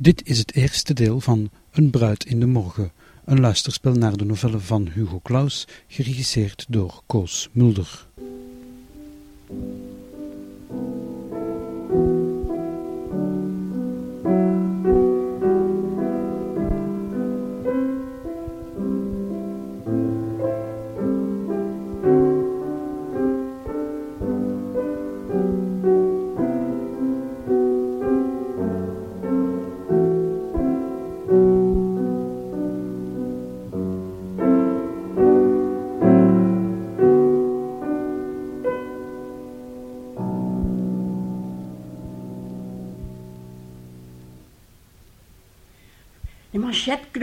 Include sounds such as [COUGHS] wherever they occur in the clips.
Dit is het eerste deel van Een bruid in de morgen, een luisterspel naar de novelle van Hugo Claus, geregisseerd door Koos Mulder.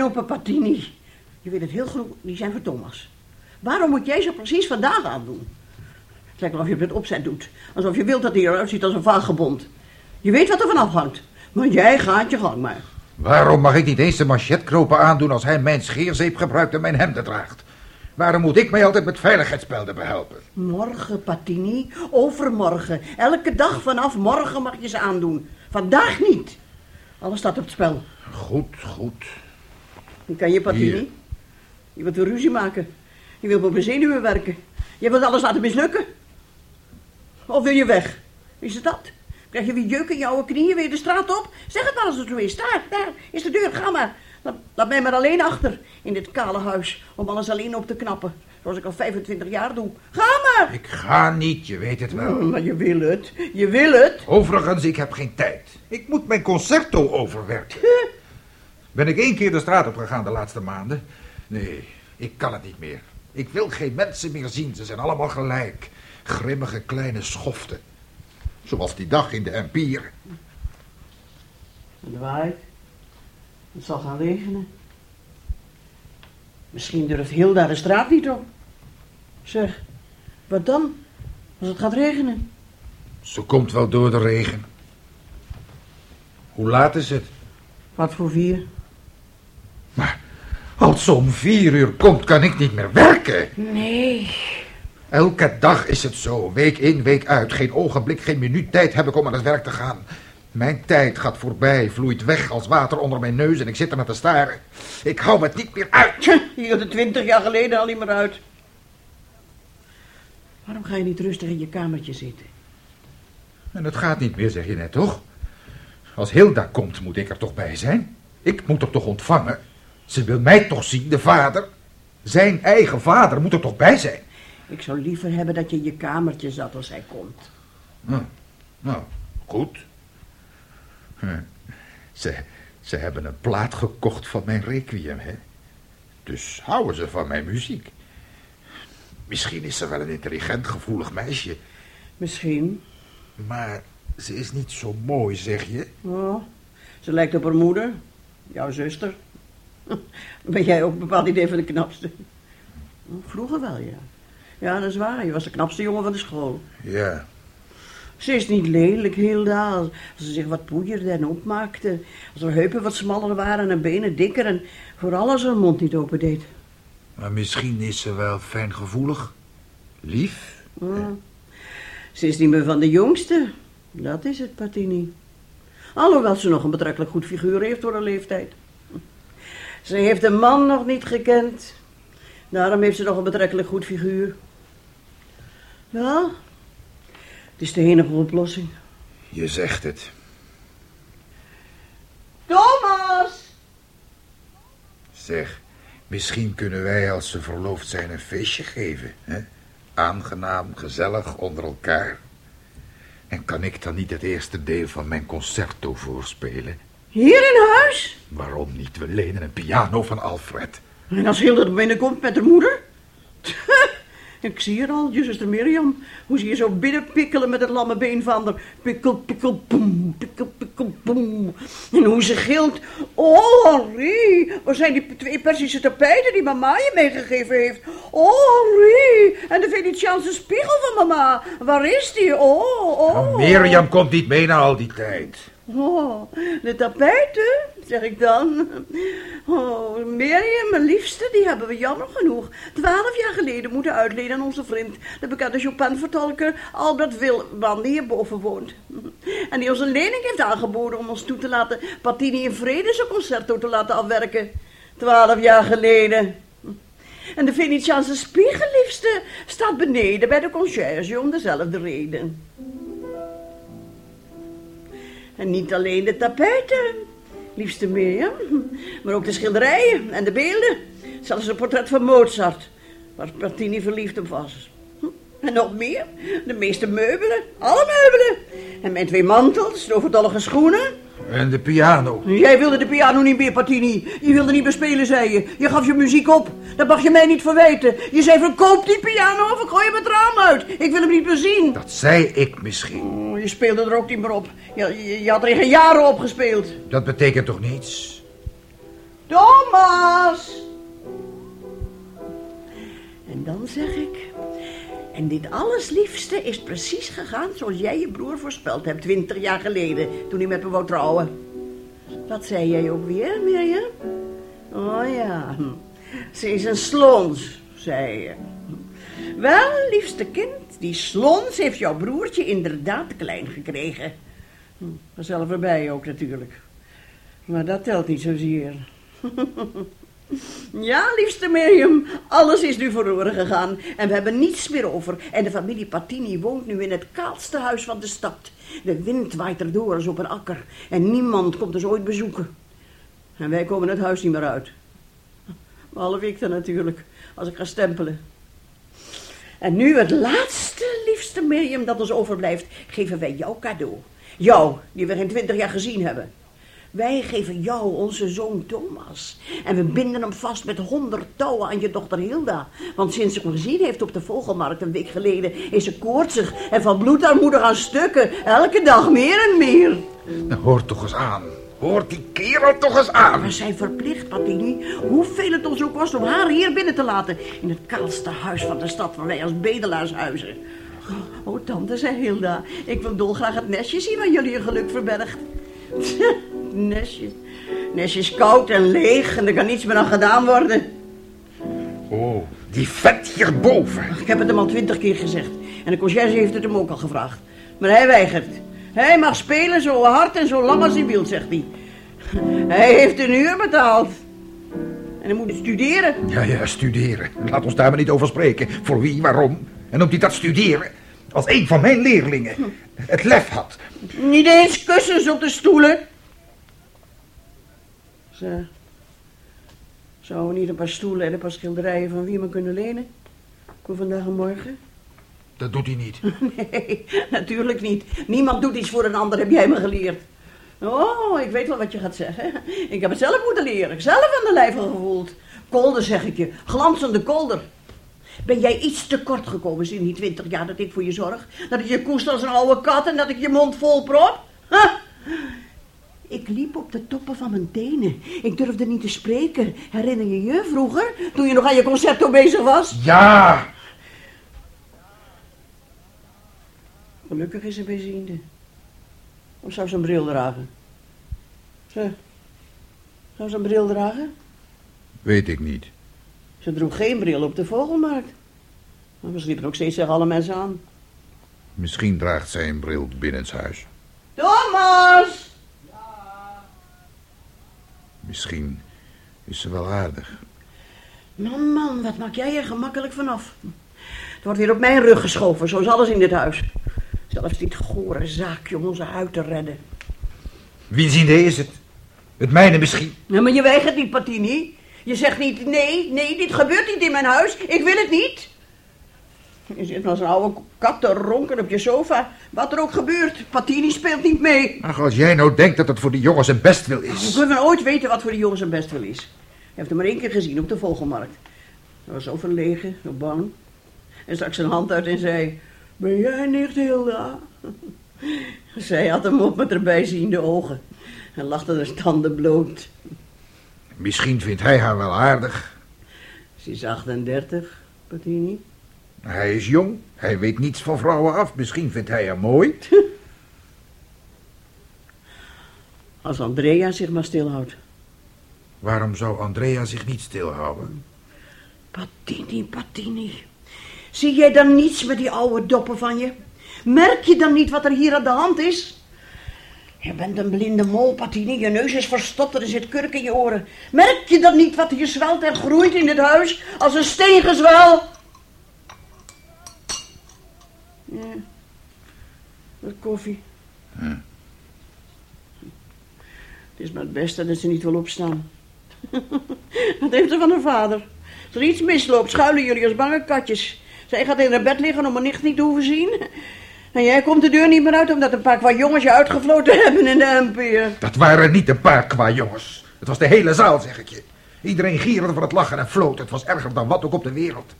Manchetknopen, Patini. Je weet het heel goed, die zijn voor Thomas. Waarom moet jij ze precies vandaag aandoen? Het lijkt wel of je het met opzet doet. Alsof je wilt dat hij eruit ziet als een vagebond. Je weet wat er van afhangt. Maar jij gaat je gang maar. Waarom mag ik niet eens de manchetknopen aandoen als hij mijn scheerzeep gebruikt en mijn hemden draagt? Waarom moet ik mij altijd met veiligheidsspelden behelpen? Morgen, Patini. Overmorgen. Elke dag vanaf morgen mag je ze aandoen. Vandaag niet. Alles staat op het spel. Goed, goed. Die kan je, Patini. Je wilt weer ruzie maken. Je wilt op mijn zenuwen werken. Je wilt alles laten mislukken. Of wil je weg? Is het dat? Krijg je weer jeuk in jouw knieën weer de straat op? Zeg het maar als het zo is. Daar, daar is de deur. Ga maar. Laat, laat mij maar alleen achter in dit kale huis. Om alles alleen op te knappen. Zoals ik al 25 jaar doe. Ga maar. Ik ga niet, je weet het wel. Mm, Maar je wil het. Je wil het. Overigens, ik heb geen tijd. Ik moet mijn concerto overwerken. Ben ik één keer de straat op gegaan de laatste maanden? Nee, ik kan het niet meer. Ik wil geen mensen meer zien. Ze zijn allemaal gelijk. Grimmige kleine schoften. Zoals die dag in de Empire. Het waait. Het zal gaan regenen. Misschien durft Hilda de straat niet op. Zeg, wat dan? Als het gaat regenen. Ze komt wel door de regen. Hoe laat is het? Wat voor vier? Maar als ze om vier uur komt, kan ik niet meer werken. Nee. Elke dag is het zo, week in, week uit. Geen ogenblik, geen minuut tijd heb ik om aan het werk te gaan. Mijn tijd gaat voorbij, vloeit weg als water onder mijn neus en ik zit er naar te staren. Ik hou het niet meer uit. Je had het twintig jaar geleden al niet meer uit. Waarom ga je niet rustig in je kamertje zitten? En het gaat niet meer, zeg je net, toch? Als Hilda komt, moet ik er toch bij zijn? Ik moet er toch ontvangen? Ze wil mij toch zien, de vader? Zijn eigen vader moet er toch bij zijn? Ik zou liever hebben dat je in je kamertje zat als hij komt. Nou, nou goed. Hm. Ze, ze hebben een plaat gekocht van mijn requiem, hè? Dus houden ze van mijn muziek. Misschien is ze wel een intelligent, gevoelig meisje. Misschien. Maar ze is niet zo mooi, zeg je? Oh, ze lijkt op haar moeder. Jouw zuster. [LAUGHS] Ben jij ook een bepaald idee van de knapste? Vroeger wel, ja. Ja, dat is waar. Je was de knapste jongen van de school. Ja. Ze is niet lelijk, Hilda. Als ze zich wat poeierde en opmaakte. Als haar heupen wat smaller waren en benen dikker. En vooral als ze haar mond niet open deed. Maar misschien is ze wel fijngevoelig. Lief. Oh. Ze is niet meer van de jongste. Dat is het, Patini. Alhoewel ze nog een betrekkelijk goed figuur heeft voor haar leeftijd. Ze heeft een man nog niet gekend. Daarom heeft ze nog een betrekkelijk goed figuur. Ja, het is de enige oplossing. Je zegt het. Thomas! Zeg, misschien kunnen wij als ze verloofd zijn een feestje geven. Hè? Aangenaam, gezellig, onder elkaar. En kan ik dan niet het eerste deel van mijn concerto voorspelen? Hier in huis? Waarom niet? We lenen een piano van Alfred. En als Hilda er binnenkomt met haar moeder? Ik zie er al, je zuster Mirjam. Hoe zie je zo binnenpikkelen met het lamme been van haar. Pikkel, pikkel, poem, pikkel, pikkel, poem. En hoe ze gilt. Oh, Henri, waar zijn die twee Persische tapijten die mama je meegegeven heeft? Oh, Henri, en de Venetiaanse spiegel van mama. Waar is die? Oh, oh. Mirjam komt niet mee na al die tijd. Oh, de tapijten, zeg ik dan. Oh, Miriam, mijn liefste, die hebben we jammer genoeg twaalf jaar geleden moeten uitlenen aan onze vriend, de bekende Chopin-vertolker Albert Wilman, die hierboven woont. En die ons een lening heeft aangeboden om ons toe te laten Patini in vrede zijn concerto te laten afwerken. Twaalf jaar geleden. En de Venetiaanse spiegelliefste staat beneden bij de conciërge om dezelfde reden. En niet alleen de tapijten, liefste Mirjam, maar ook de schilderijen en de beelden. Zelfs een portret van Mozart, waar Martini verliefd op was. En nog meer, de meeste meubelen, alle meubelen. En mijn twee mantels, de overdollige schoenen. En de piano. Jij wilde de piano niet meer, Patini. Je wilde niet meer spelen, zei je. Je gaf je muziek op. Dat mag je mij niet verwijten. Je zei, verkoop die piano of ik gooi hem het raam uit. Ik wil hem niet meer zien. Dat zei ik misschien. Je speelde er ook niet meer op. Je, je, had er geen jaren op gespeeld. Dat betekent toch niets? Thomas! En dan zeg ik... En dit alles liefste is precies gegaan zoals jij je broer voorspeld hebt... twintig jaar geleden, toen hij met me wou trouwen. Wat zei jij ook weer, Mirjam? Oh ja, ze is een slons, zei je. Wel, liefste kind, die slons heeft jouw broertje inderdaad klein gekregen. Hm, Zelf erbij ook natuurlijk. Maar dat telt niet zozeer. [LAUGHS] Ja, liefste Mirjam, alles is nu verloren gegaan en we hebben niets meer over. En de familie Patini woont nu in het kaalste huis van de stad. De wind waait erdoor als op een akker en niemand komt ons ooit bezoeken. En wij komen het huis niet meer uit. Behalve ik dan natuurlijk, als ik ga stempelen. En nu het laatste, liefste Mirjam, dat ons overblijft, geven wij jou cadeau. Jou, die we geen twintig jaar gezien hebben. Wij geven jou onze zoon Thomas. En we binden hem vast met honderd touwen aan je dochter Hilda. Want sinds ze hem gezien heeft op de vogelmarkt een week geleden... is ze koortsig en van bloedarmoede gaan stukken. Elke dag meer en meer. Nou, hoor toch eens aan. Hoort die kerel toch eens aan. We zijn verplicht, Patini, hoeveel het ons ook kost om haar hier binnen te laten. In het kaalste huis van de stad waar wij als bedelaars huizen. Oh, tante, zei Hilda, ik wil dolgraag het nestje zien waar jullie je geluk verbergt. [LAUGHS] nestje. Nestje is koud en leeg en er kan niets meer aan gedaan worden. Oh, die vet hierboven. Ik heb het hem al twintig keer gezegd. En de conciërge heeft het hem ook al gevraagd. Maar hij weigert. Hij mag spelen zo hard en zo lang als hij wil, zegt hij. Hij heeft een uur betaald. En hij moet studeren. Ja, ja, studeren. Laat ons daar maar niet over spreken. Voor wie, waarom? En noemt hij dat studeren? Als een van mijn leerlingen het lef had. Niet eens kussens op de stoelen. Ze zouden niet een paar stoelen en een paar schilderijen van wie me kunnen lenen? Voor vandaag en morgen? Dat doet hij niet. [LAUGHS] Nee, natuurlijk niet. Niemand doet iets voor een ander, heb jij me geleerd. Oh, ik weet wel wat je gaat zeggen. Ik heb het zelf moeten leren. Zelf aan de lijve gevoeld. Kolder, zeg ik je. Glanzende kolder. Ben jij iets te kort gekomen in die twintig jaar dat ik voor je zorg? Dat ik je koest als een oude kat en dat ik je mond vol prop? Ik liep op de toppen van mijn tenen. Ik durfde niet te spreken. Herinner je je vroeger, toen je nog aan je concerto bezig was? Ja! Gelukkig is ze bijziende. Of zou ze een bril dragen? Ze, zou ze een bril dragen? Weet ik niet. Ze droeg geen bril op de vogelmarkt. Maar we sliepen ook steeds tegen alle mensen aan. Misschien draagt zij een bril binnenshuis. Thomas! Misschien is ze wel aardig. Man, man, wat maak jij er gemakkelijk vanaf? Het wordt weer op mijn rug geschoven, zoals alles in dit huis. Zelfs dit gore zaakje om onze huid te redden. Wiens idee is het? Het mijne misschien. Ja, maar je weigert niet, Patini. Je zegt niet, nee, nee, dit gebeurt niet in mijn huis. Ik wil het niet. Je zit als een oude kat te ronken op je sofa. Wat er ook gebeurt, Patini speelt niet mee. Ach, als jij nou denkt dat het voor die jongens een bestwil Hoe is. kunnen we ooit weten wat voor die jongens een best wel is? Hij heeft hem maar één keer gezien op de vogelmarkt. Hij was zo verlegen, zo bang. En stak zijn hand uit en zei... Ben jij nicht Hilda? [LAUGHS] Zij had hem op met haar bijziende ogen. En lachte de tanden bloot. Misschien vindt hij haar wel aardig. Ze is 38, Patini. Hij is jong. Hij weet niets van vrouwen af. Misschien vindt hij haar mooi. [LAUGHS] Als Andrea zich maar stilhoudt. Waarom zou Andrea zich niet stilhouden? Patini, Patini. Zie jij dan niets met die oude doppen van je? Merk je dan niet wat er hier aan de hand is? Je bent een blinde mol, Patini. Je neus is verstopt, er zit kurk in je oren. Merk je dan niet wat hier zwelt en groeit in dit huis als een steengezwel? Ja. Wat koffie. Hm. Het is maar het beste dat ze niet wil opstaan. [LAUGHS] dat heeft ze van haar vader. Als er iets misloopt, schuilen jullie als bange katjes. Zij gaat in haar bed liggen om haar nicht niet te hoeven zien. En jij komt de deur niet meer uit omdat een paar qua jongens je uitgefloten [LAUGHS] hebben in de MP. Dat waren niet een paar qua jongens. Het was de hele zaal, zeg ik je. Iedereen gierde van het lachen en floot. Het was erger dan wat ook op de wereld.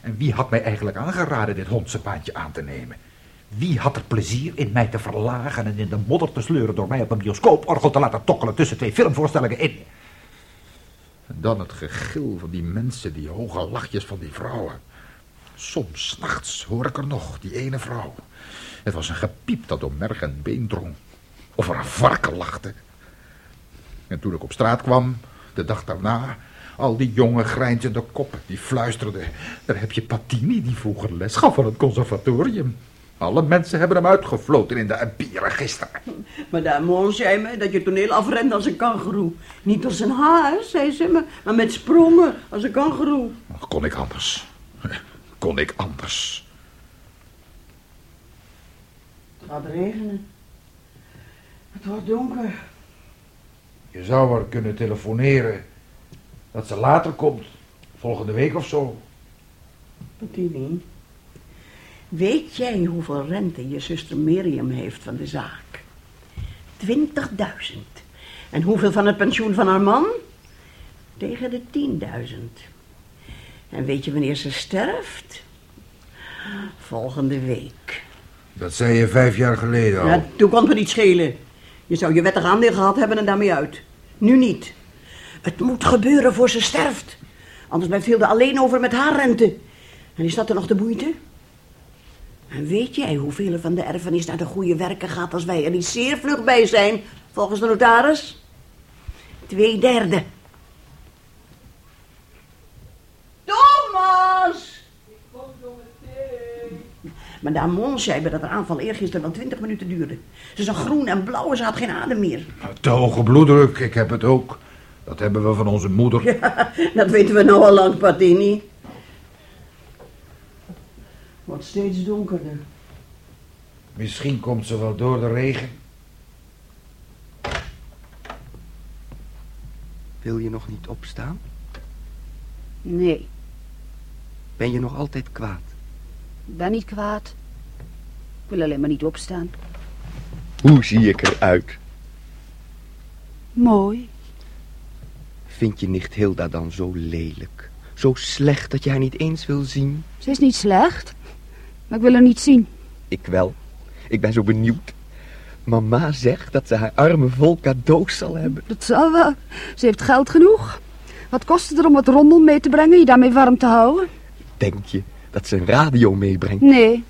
En wie had mij eigenlijk aangeraden dit hondse paantje aan te nemen? Wie had er plezier in mij te verlagen en in de modder te sleuren door mij op een bioscooporgel te laten tokkelen tussen twee filmvoorstellingen in? En dan het gegil van die mensen, die hoge lachjes van die vrouwen. Soms, nachts, hoor ik er nog, die ene vrouw. Het was een gepiep dat door merg en been drong. Of er een varken lachte. En toen ik op straat kwam, de dag daarna, al die jonge grijnzende koppen die fluisterden. Daar heb je Patini die vroeger les gaf aan het conservatorium. Alle mensen hebben hem uitgefloten in de Empire gisteren. Madame Mons zei me dat je toneel afrende als een kangeroe. Niet als een haas, zei ze me, maar met sprongen als een kangeroe. Kon ik anders? Kon ik anders? Het gaat regenen. Het wordt donker. Je zou maar kunnen telefoneren dat ze later komt. Volgende week of zo. Patini, weet jij hoeveel rente je zuster Miriam heeft van de zaak? 20.000. En hoeveel van het pensioen van haar man? Tegen de 10.000. En weet je wanneer ze sterft? Volgende week. Dat zei je vijf jaar geleden al. Ja, toen kon het me niet schelen. Je zou je wettig aandeel gehad hebben en daarmee uit. Nu niet. Het moet gebeuren voor ze sterft. Anders blijft Hilde alleen over met haar rente. En is dat er nog de moeite? En weet jij hoeveel er van de erfenis naar de goede werken gaat als wij er niet zeer vlug bij zijn, volgens de notaris? Twee derde. Thomas! Madame Mons zei me dat de aanval eergisteren wel twintig minuten duurde. Ze zag groen en blauw en ze had geen adem meer. Te hoge bloeddruk, ik heb het ook. Dat hebben we van onze moeder. Ja, dat weten we nou al lang, Patini. Wordt steeds donkerder. Misschien komt ze wel door de regen. Wil je nog niet opstaan? Nee, Ben je nog altijd kwaad? ik ben niet kwaad. Ik wil alleen maar niet opstaan. Hoe zie ik eruit? Mooi. Vind je nicht Hilda dan zo lelijk? Zo slecht dat je haar niet eens wil zien? Ze is niet slecht, maar ik wil haar niet zien. Ik wel. Ik ben zo benieuwd. Mama zegt dat ze haar armen vol cadeaus zal hebben. Dat zal wel. Ze heeft geld genoeg. Wat kost het er om wat rondel mee te brengen, je daarmee warm te houden? Denk je dat ze een radio meebrengt? Nee,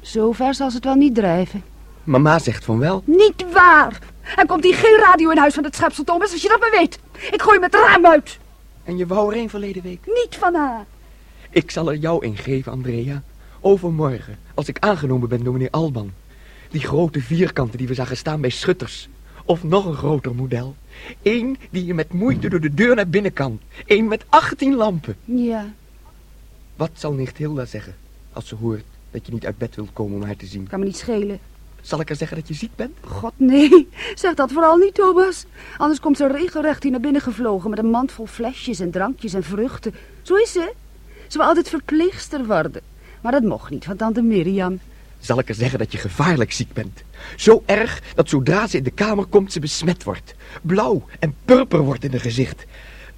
zo ver zal ze het wel niet drijven. Mama zegt van wel. Niet waar! Er komt hier geen radio in huis van het schepsel, Thomas, als je dat maar weet. Ik gooi met raam uit. En je wou er een verleden week. Niet van haar. Ik zal er jou een geven, Andrea. Overmorgen, als ik aangenomen ben door meneer Alban. Die grote vierkanten die we zagen staan bij Schutters. Of nog een groter model. Eén die je met moeite door de deur naar binnen kan. Eén met 18 lampen. Ja, Wat zal nicht Hilda zeggen als ze hoort dat je niet uit bed wilt komen om haar te zien? kan me niet schelen. Zal ik haar zeggen dat je ziek bent? God, nee. Zeg dat vooral niet, Thomas. Anders komt ze regelrecht hier naar binnen gevlogen... met een mand vol flesjes en drankjes en vruchten. Zo is ze. Ze wil altijd verpleegster worden. Maar dat mocht niet van tante Mirjam. Zal ik haar zeggen dat je gevaarlijk ziek bent? Zo erg dat zodra ze in de kamer komt ze besmet wordt. Blauw en purper wordt in haar gezicht.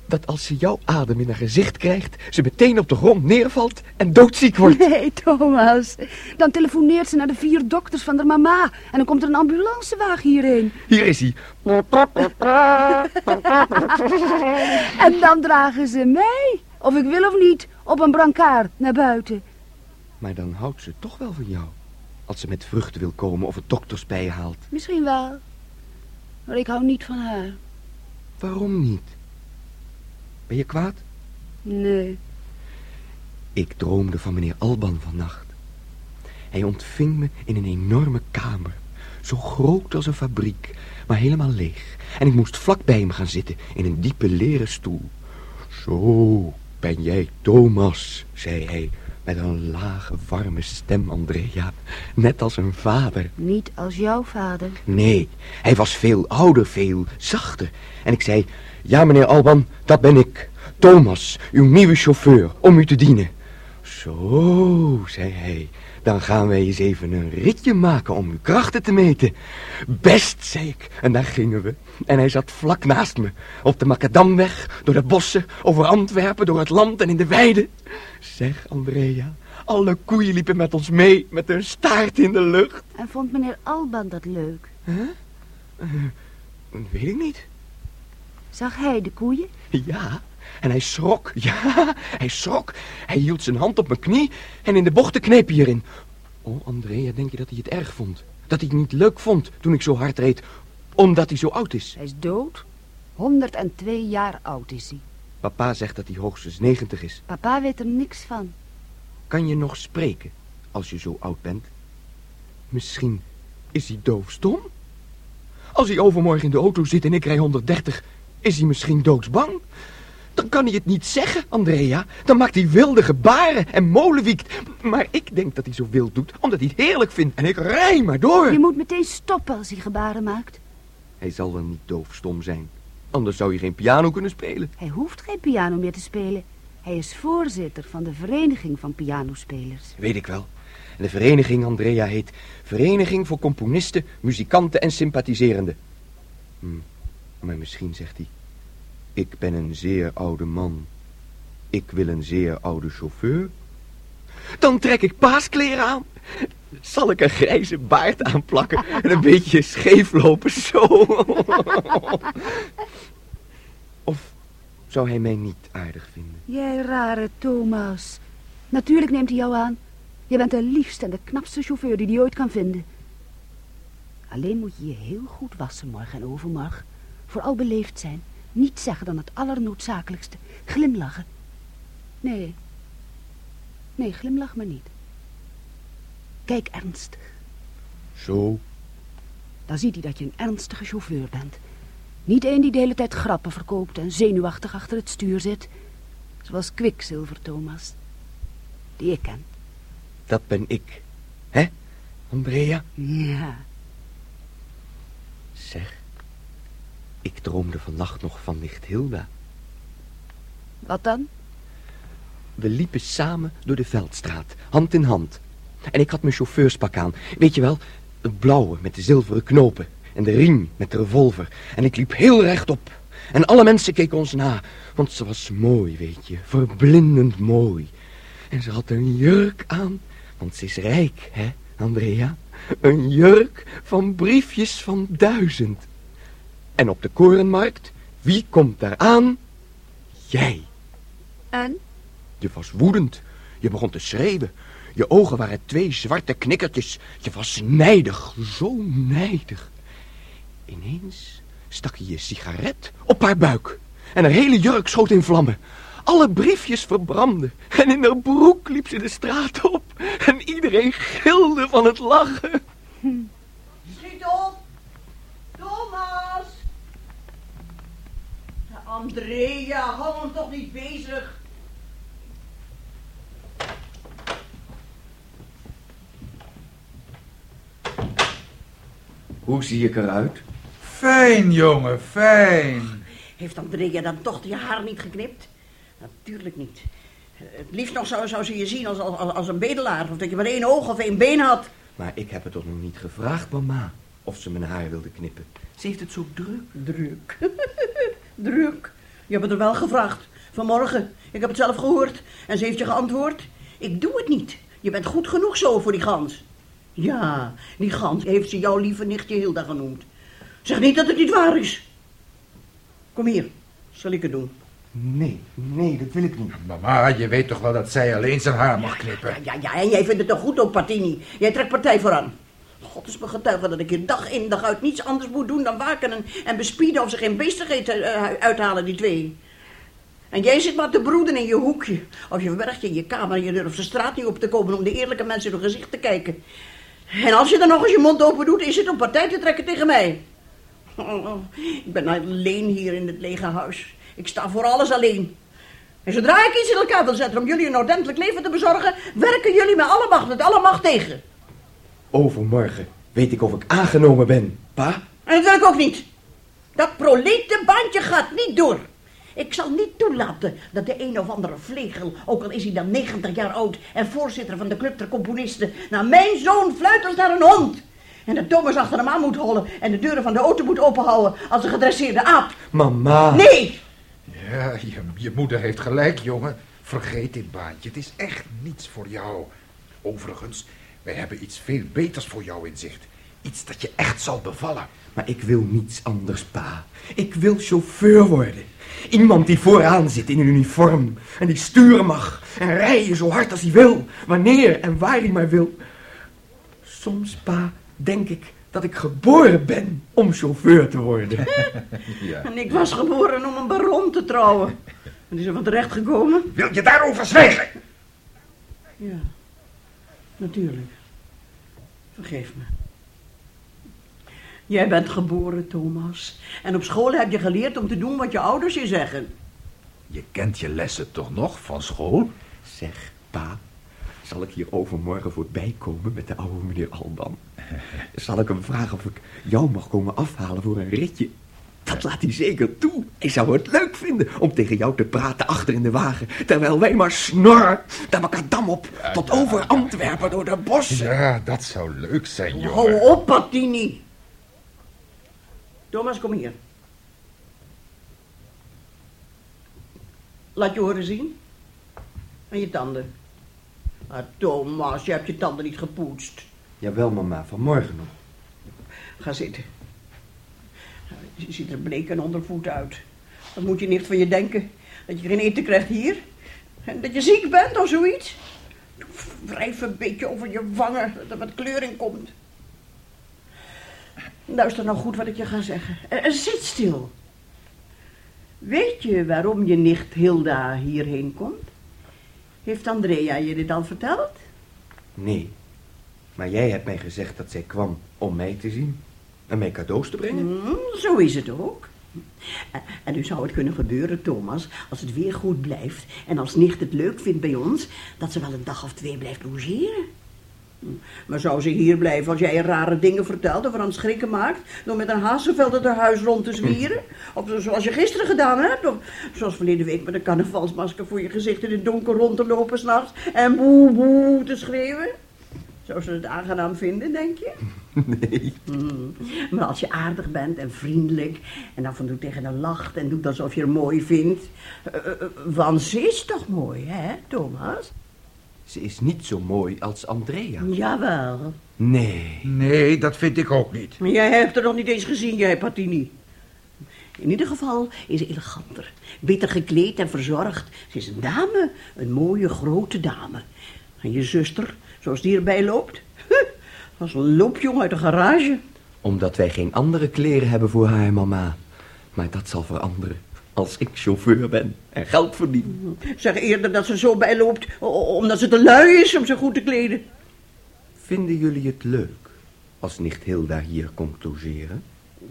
Dat als ze jouw adem in haar gezicht krijgt... ze meteen op de grond neervalt en doodziek wordt. Nee, Thomas. Dan telefoneert ze naar de vier dokters van de mama. En dan komt er een ambulancewagen hierheen. Hier is hij. En dan dragen ze mij, of ik wil of niet, op een brancard naar buiten. Maar dan houdt ze toch wel van jou. Als ze met vruchten wil komen of het dokters bij haalt. Misschien wel. Maar ik hou niet van haar. Waarom niet? Ben je kwaad? Nee. Ik droomde van meneer Alban vannacht. Hij ontving me in een enorme kamer. Zo groot als een fabriek, maar helemaal leeg. En ik moest vlak bij hem gaan zitten in een diepe leren stoel. Zo, ben jij Thomas, zei hij met een lage, warme stem, Andrea. Net als een vader. Niet als jouw vader. Nee, hij was veel ouder, veel zachter. En ik zei, ja meneer Alban, dat ben ik. Thomas, uw nieuwe chauffeur, om u te dienen. Zo, zei hij, dan gaan wij eens even een ritje maken om uw krachten te meten. Best, zei ik, en daar gingen we. En hij zat vlak naast me, op de Macadamweg, door de bossen, over Antwerpen, door het land en in de weide. Zeg, Andrea, alle koeien liepen met ons mee, met hun staart in de lucht. En vond meneer Alban dat leuk? Weet ik niet. Zag hij de koeien? Ja, en hij schrok. [LAUGHS] Ja, hij schrok. Hij hield zijn hand op mijn knie en in de bochten kneep hij erin. Oh, Andrea, denk je dat hij het erg vond? Dat hij het niet leuk vond toen ik zo hard reed, omdat hij zo oud is? Hij is dood. 102 jaar oud is hij. Papa zegt dat hij hoogstens 90 is. Papa weet er niks van. Kan je nog spreken als je zo oud bent? Misschien is hij doofstom? Als hij overmorgen in de auto zit en ik rij 130, is hij misschien doodsbang? Dan kan hij het niet zeggen, Andrea. Dan maakt hij wilde gebaren en molenwiekt. Maar ik denk dat hij zo wild doet, omdat hij het heerlijk vindt. En ik rij maar door. Je moet meteen stoppen als hij gebaren maakt. Hij zal wel niet doofstom zijn. Anders zou hij geen piano kunnen spelen. Hij hoeft geen piano meer te spelen. Hij is voorzitter van de Vereniging van Pianospelers. Weet ik wel. En de vereniging, Andrea, heet Vereniging voor Componisten, Muzikanten en Sympathiserenden. Hm, maar misschien zegt hij... Ik ben een zeer oude man. Ik wil een zeer oude chauffeur. Dan trek ik paaskleren aan. Zal ik een grijze baard aanplakken en een beetje scheef lopen, zo. Of zou hij mij niet aardig vinden? Jij rare Thomas. Natuurlijk neemt hij jou aan. Je bent de liefste en de knapste chauffeur die hij ooit kan vinden. Alleen moet je je heel goed wassen morgen en overmorgen. Vooral beleefd zijn. Niet zeggen dan het allernoodzakelijkste. Glimlachen. Nee. Nee, glimlach maar niet. Kijk ernstig. Zo? Dan ziet hij dat je een ernstige chauffeur bent. Niet één die de hele tijd grappen verkoopt en zenuwachtig achter het stuur zit. Zoals kwikzilver, Thomas. Die ik ken. Dat ben ik. Hè, Andrea? Ja. Zeg, ik droomde vannacht nog van nicht Hilda. Wat dan? We liepen samen door de Veldstraat, hand in hand. En ik had mijn chauffeurspak aan. Weet je wel, het blauwe met de zilveren knopen. En de riem met de revolver. En ik liep heel rechtop. En alle mensen keken ons na. Want ze was mooi, weet je. Verblindend mooi. En ze had een jurk aan. Want ze is rijk, hè, Andrea? Een jurk van briefjes van duizend. En op de korenmarkt, wie komt daar aan? Jij. En? Je was woedend. Je begon te schreeuwen. Je ogen waren twee zwarte knikkertjes. Je was nijdig, zo nijdig. Ineens stak je je sigaret op haar buik. En haar hele jurk schoot in vlammen. Alle briefjes verbrandden. En in haar broek liep ze de straat op. En iedereen gilde van het lachen. Schiet op! Thomas! Andrea, hou hem toch niet bezig. Hoe zie ik eruit? Fijn, jongen, fijn. Heeft Andrea dan toch je haar niet geknipt? Natuurlijk niet. Het liefst nog zou, zou ze je zien als, als, als een bedelaar. Of dat je maar één oog of één been had. Maar ik heb het toch nog niet gevraagd, mama, of ze mijn haar wilde knippen. Ze heeft het zo druk. [LAUGHS] Druk. Druk. Je hebt het er wel gevraagd. Vanmorgen. Ik heb het zelf gehoord. En ze heeft je geantwoord. Ik doe het niet. Je bent goed genoeg zo voor die gans. Ja, die gans heeft ze jouw lieve nichtje Hilda genoemd. Zeg niet dat het niet waar is. Kom hier. Zal ik het doen? Nee, nee, dat wil ik niet. Mama, je weet toch wel dat zij alleen zijn haar mag knippen? Ja, ja, ja, en jij vindt het toch goed ook, Partini. Jij trekt partij vooraan. God is me getuige dat ik hier dag in dag uit niets anders moet doen dan waken en, en bespieden of ze geen beestigheid eh, uithalen, die twee. En jij zit maar te broeden in je hoekje. Of je verbergt je in je kamer en je durft de straat niet op te komen om de eerlijke mensen in hun gezicht te kijken. En als je dan nog eens je mond open doet, is het om partij te trekken tegen mij. Ik ben alleen hier in het lege huis. Ik sta voor alles alleen. En zodra ik iets in elkaar wil zetten om jullie een ordentelijk leven te bezorgen, werken jullie met alle macht, met alle macht tegen. Overmorgen weet ik of ik aangenomen ben, pa. En dat wil ik ook niet. Dat proletenbandje gaat niet door. Ik zal niet toelaten dat de een of andere vlegel, ook al is hij dan 90 jaar oud en voorzitter van de club der componisten, naar mijn zoon fluit naar een hond. En dat Thomas achter hem aan moet hollen en de deuren van de auto moet openhouden als een gedresseerde aap. Mama. Nee! Ja, je, je moeder heeft gelijk, jongen. Vergeet dit baantje. Het is echt niets voor jou. Overigens, wij hebben iets veel beters voor jou in zicht. Iets dat je echt zal bevallen. Maar ik wil niets anders, pa. Ik wil chauffeur worden. Iemand die vooraan zit in een uniform. En die sturen mag. En rijden zo hard als hij wil. Wanneer en waar hij maar wil. Soms, pa, denk ik dat ik geboren ben om chauffeur te worden. [LAUGHS] Ja. En ik was geboren om een baron te trouwen. En is er van terecht gekomen? Wil je daarover zwijgen? Ja, natuurlijk. Vergeef me. Jij bent geboren, Thomas. En op school heb je geleerd om te doen wat je ouders je zeggen. Je kent je lessen toch nog van school? Zeg, pa, zal ik hier overmorgen voorbij komen met de oude meneer Alban? [LAUGHS] Zal ik hem vragen of ik jou mag komen afhalen voor een ritje? Dat laat hij zeker toe. Hij zou het leuk vinden om tegen jou te praten achter in de wagen. Terwijl wij maar snorren de macadam op tot over Antwerpen door de bossen. Ja, dat zou leuk zijn, jongen. Hou op, Patini. Thomas, kom hier. Laat je horen zien. En je tanden. Ah, Thomas, je hebt je tanden niet gepoetst. Jawel, mama, vanmorgen nog. Ga zitten. Je ziet er bleek en ondervoet uit. Wat moet je niet van je denken? Dat je geen eten krijgt hier? En dat je ziek bent of zoiets? Wrijf een beetje over je wangen, dat er wat kleur in komt. Luister nou goed wat ik je ga zeggen. En, en zit stil. Weet je waarom je nicht Hilda hierheen komt? Heeft Andrea je dit al verteld? Nee, maar jij hebt mij gezegd dat zij kwam om mij te zien en mij cadeaus te brengen. Hmm, zo is het ook. En- nu zou het kunnen gebeuren, Thomas, als het weer goed blijft en als nicht het leuk vindt bij ons, dat ze wel een dag of twee blijft logeren. Maar zou ze hier blijven als jij rare dingen vertelt of er aan het schrikken maakt, door met een hazenveld het huis rond te zwieren? Of zo- zoals je gisteren gedaan hebt, of zoals verleden week met een carnavalsmasker voor je gezicht in het donker rond te lopen s'nachts en boe boe te schreeuwen? Zou ze het aangenaam vinden, denk je? [LAUGHS] Nee. Hmm. Maar als je aardig bent en vriendelijk en af en toe tegen haar lacht en doet alsof je haar mooi vindt. eh, eh, Want ze is toch mooi, hè, Thomas? Ze is niet zo mooi als Andrea. Jawel. Nee. Nee, dat vind ik ook niet. Maar jij hebt haar nog niet eens gezien, jij, Patini. In ieder geval is ze eleganter, beter gekleed en verzorgd. Ze is een dame, een mooie grote dame. En je zuster, zoals die erbij loopt, als een loopjong uit de garage. Omdat wij geen andere kleren hebben voor haar, mama. Maar dat zal veranderen als ik chauffeur ben en geld verdien. Zeg eerder dat ze zo bijloopt, omdat ze te lui is om zich goed te kleden. Vinden jullie het leuk als nicht Hilda hier komt logeren?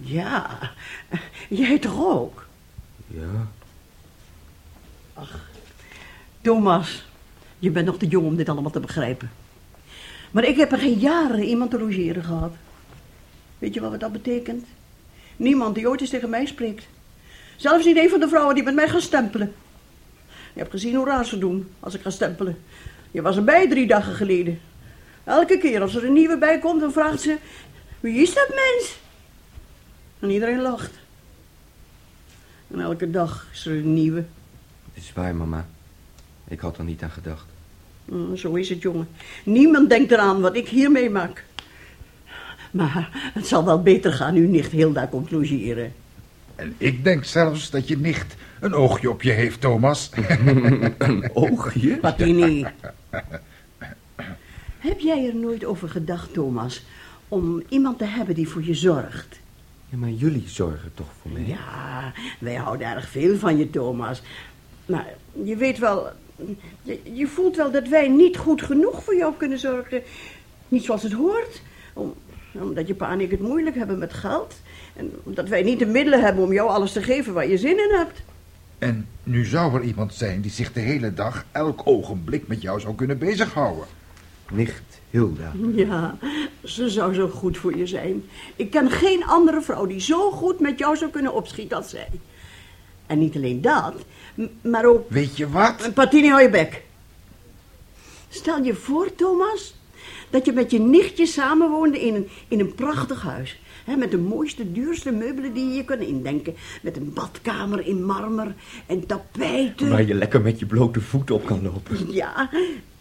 Ja, jij toch ook? Ja. Thomas, je bent nog te jong om dit allemaal te begrijpen. Maar ik heb er geen jaren iemand te logeren gehad. Weet je wat dat betekent? Niemand die ooit eens tegen mij spreekt. Zelfs niet een van de vrouwen die met mij gaan stempelen. Je hebt gezien hoe raar ze doen als ik ga stempelen. Je was erbij drie dagen geleden. Elke keer als er een nieuwe bij komt, dan vraagt ze... Wie is dat mens? En iedereen lacht. En elke dag is er een nieuwe. Het is waar, mama. Ik had er niet aan gedacht. Mm, Zo is het, jongen. Niemand denkt eraan wat ik hier meemaak. Maar het zal wel beter gaan nu nicht Hilda komt logeren. En ik denk zelfs dat je nicht een oogje op je heeft, Thomas. [LAUGHS] Een oogje? Patini. Heb jij er nooit over gedacht, Thomas, om iemand te hebben die voor je zorgt? Ja, maar jullie zorgen toch voor mij? Ja, wij houden erg veel van je, Thomas. Maar je weet wel, je, je voelt wel dat wij niet goed genoeg voor jou kunnen zorgen. Niet zoals het hoort. Om, omdat je pa en ik het moeilijk hebben met geld. En omdat wij niet de middelen hebben om jou alles te geven waar je zin in hebt. En nu zou er iemand zijn die zich de hele dag, elk ogenblik met jou zou kunnen bezighouden. Nicht Hilda. Ja, ze zou zo goed voor je zijn. Ik ken geen andere vrouw die zo goed met jou zou kunnen opschieten als zij. En niet alleen dat, maar ook... Weet je wat? Patini, hou je bek. Stel je voor, Thomas, dat je met je nichtje samenwoonde in een, in een prachtig huis. Met de mooiste, duurste meubelen die je je kunt indenken. Met een badkamer in marmer en tapijten. Waar je lekker met je blote voeten op kan lopen. Ja,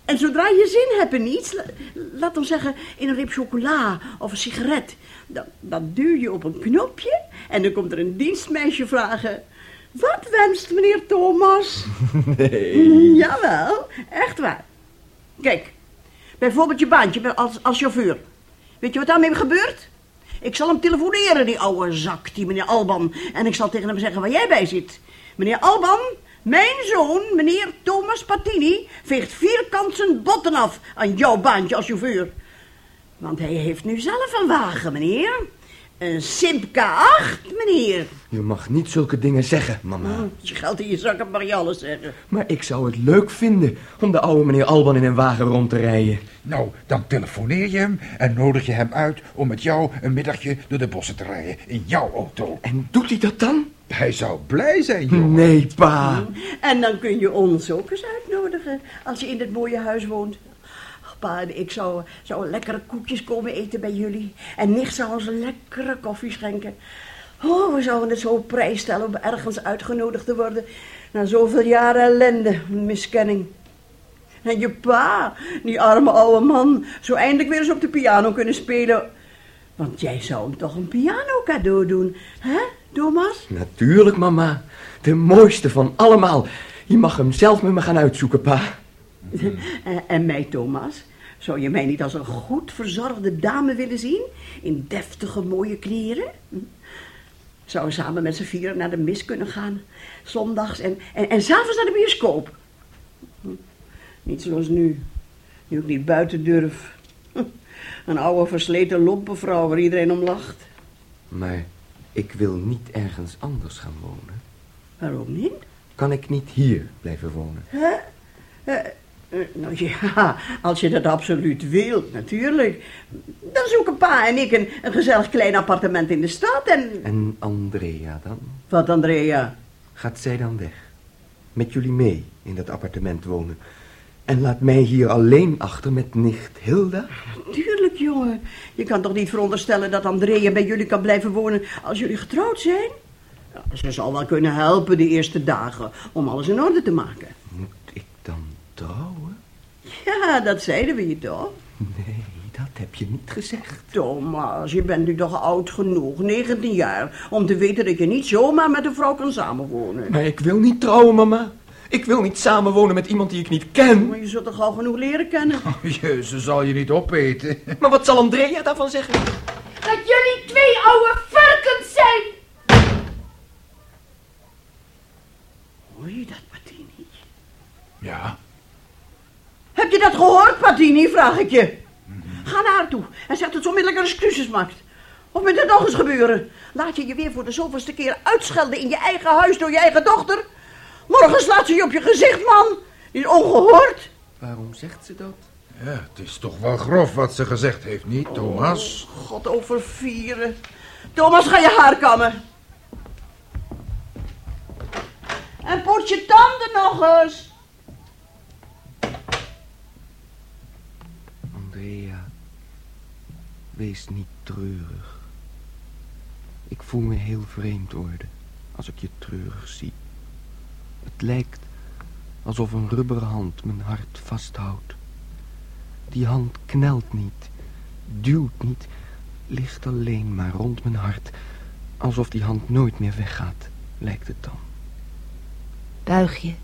en zodra je zin hebt in iets, la- laat ons zeggen in een reep chocola of een sigaret, dan, dan duw je op een knopje en dan komt er een dienstmeisje vragen. Wat wenst meneer Thomas? [LAUGHS] Nee. Jawel, echt waar. Kijk, bijvoorbeeld je baantje als, als chauffeur. Weet je wat daarmee gebeurt? Ik zal hem telefoneren, die oude zak, die meneer Alban. En ik zal tegen hem zeggen waar jij bij zit. Meneer Alban, mijn zoon, meneer Thomas Patini, veegt vierkant zijn botten af aan jouw baantje als chauffeur. Want hij heeft nu zelf een wagen, meneer. Een Simca 8, meneer. Je mag niet zulke dingen zeggen, mama. Als je geld in je zak hebt, mag je alles zeggen. Maar ik zou het leuk vinden om de oude meneer Alban in een wagen rond te rijden. Nou, dan telefoneer je hem en nodig je hem uit om met jou een middagje door de bossen te rijden in jouw auto. En doet hij dat dan? Hij zou blij zijn, jongen. Nee, pa. En dan kun je ons ook eens uitnodigen als je in dit mooie huis woont. Pa en ik zou, zou lekkere koekjes komen eten bij jullie. En nicht zou ons lekkere koffie schenken. Oh, we zouden het zo op prijs stellen om ergens uitgenodigd te worden. Na zoveel jaren ellende, miskenning. En je pa, die arme oude man, zou eindelijk weer eens op de piano kunnen spelen. Want jij zou hem toch een piano cadeau doen, hè, Thomas? Natuurlijk, mama. De mooiste van allemaal. Je mag hem zelf met me gaan uitzoeken, pa. [LAUGHS] En, en mij, Thomas? Zou je mij niet als een goed verzorgde dame willen zien? In deftige, mooie kleren? Hm? We samen met z'n vieren naar de mis kunnen gaan? Zondags en, en, en s'avonds naar de bioscoop? Hm. Niet zoals nu. Nu ik niet buiten durf. Hm. Een oude versleten lompenvrouw waar iedereen om lacht. Maar ik wil niet ergens anders gaan wonen. Waarom niet? Kan ik niet hier blijven wonen? Hè? Eh, eh, nou ja, [LAUGHS] als je dat absoluut wilt, natuurlijk. Dan zoeken pa en ik een, een gezellig klein appartement in de stad en... En Andrea dan? Wat, Andrea? Gaat zij dan weg? Met jullie mee in dat appartement wonen? En laat mij hier alleen achter met nicht Hilda? Tuurlijk, jongen. Je kan toch niet veronderstellen dat Andrea bij jullie kan blijven wonen als jullie getrouwd zijn? Ja, ze zal wel kunnen helpen de eerste dagen om alles in orde te maken. Moet ik dan trouwen? [LAUGHS] Ja, dat zeiden we je toch? Nee, dat heb je niet gezegd. Thomas, je bent nu toch oud genoeg, 19 jaar, om te weten dat je niet zomaar met een vrouw kan samenwonen. Maar ik wil niet trouwen, mama. Ik wil niet samenwonen met iemand die ik niet ken. Maar je zult toch al genoeg leren kennen? [LAUGHS] Je, ze zal je niet opeten. [LAUGHS] Maar wat zal Andrea daarvan zeggen? Dat jullie twee oude varkens zijn. Hoor je dat, Patini? Ja, Heb je dat gehoord, Patini, vraag ik je. Ga naar haar toe en zeg dat ze onmiddellijk excuses maakt. Of moet dit nog eens gebeuren? Laat je je weer voor de zoveelste keer uitschelden in je eigen huis door je eigen dochter? Morgen slaat ze je op je gezicht, man. Is ongehoord. Waarom zegt ze dat? ja, het is toch wel grof wat ze gezegd heeft, niet, Thomas? God overvieren. Thomas, ga je haar kammen. En poets je tanden nog eens. Wees niet treurig. Ik voel me heel vreemd worden als ik je treurig zie. Het lijkt alsof een rubberen hand mijn hart vasthoudt. Die hand knelt niet, duwt niet, ligt alleen maar rond mijn hart, alsof die hand nooit meer weggaat, lijkt het dan. Buig je.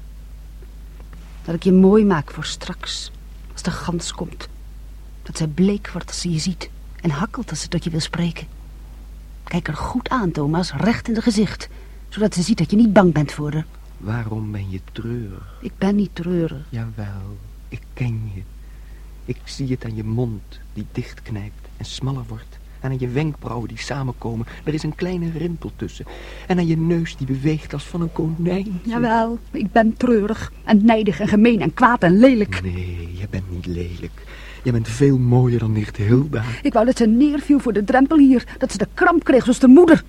Dat ik je mooi maak voor straks. Als de gans komt. Dat zij bleek wordt als ze je ziet. En hakkelt als ze tot je wil spreken. Kijk er goed aan, Thomas. Recht in de gezicht. Zodat ze ziet dat je niet bang bent voor haar. Waarom ben je treurig? Ik ben niet treurig. Jawel, ik ken je. Ik zie het aan je mond die dichtknijpt en smaller wordt. En aan je wenkbrauwen die samenkomen. Er is een kleine rimpel tussen. En aan je neus die beweegt als van een konijn. Jawel, ik ben treurig en nijdig en gemeen en kwaad en lelijk. Nee, je bent niet lelijk. Je bent veel mooier dan nicht Hilda. Ik wou dat ze neerviel voor de drempel hier. Dat ze de kramp kreeg zoals de moeder.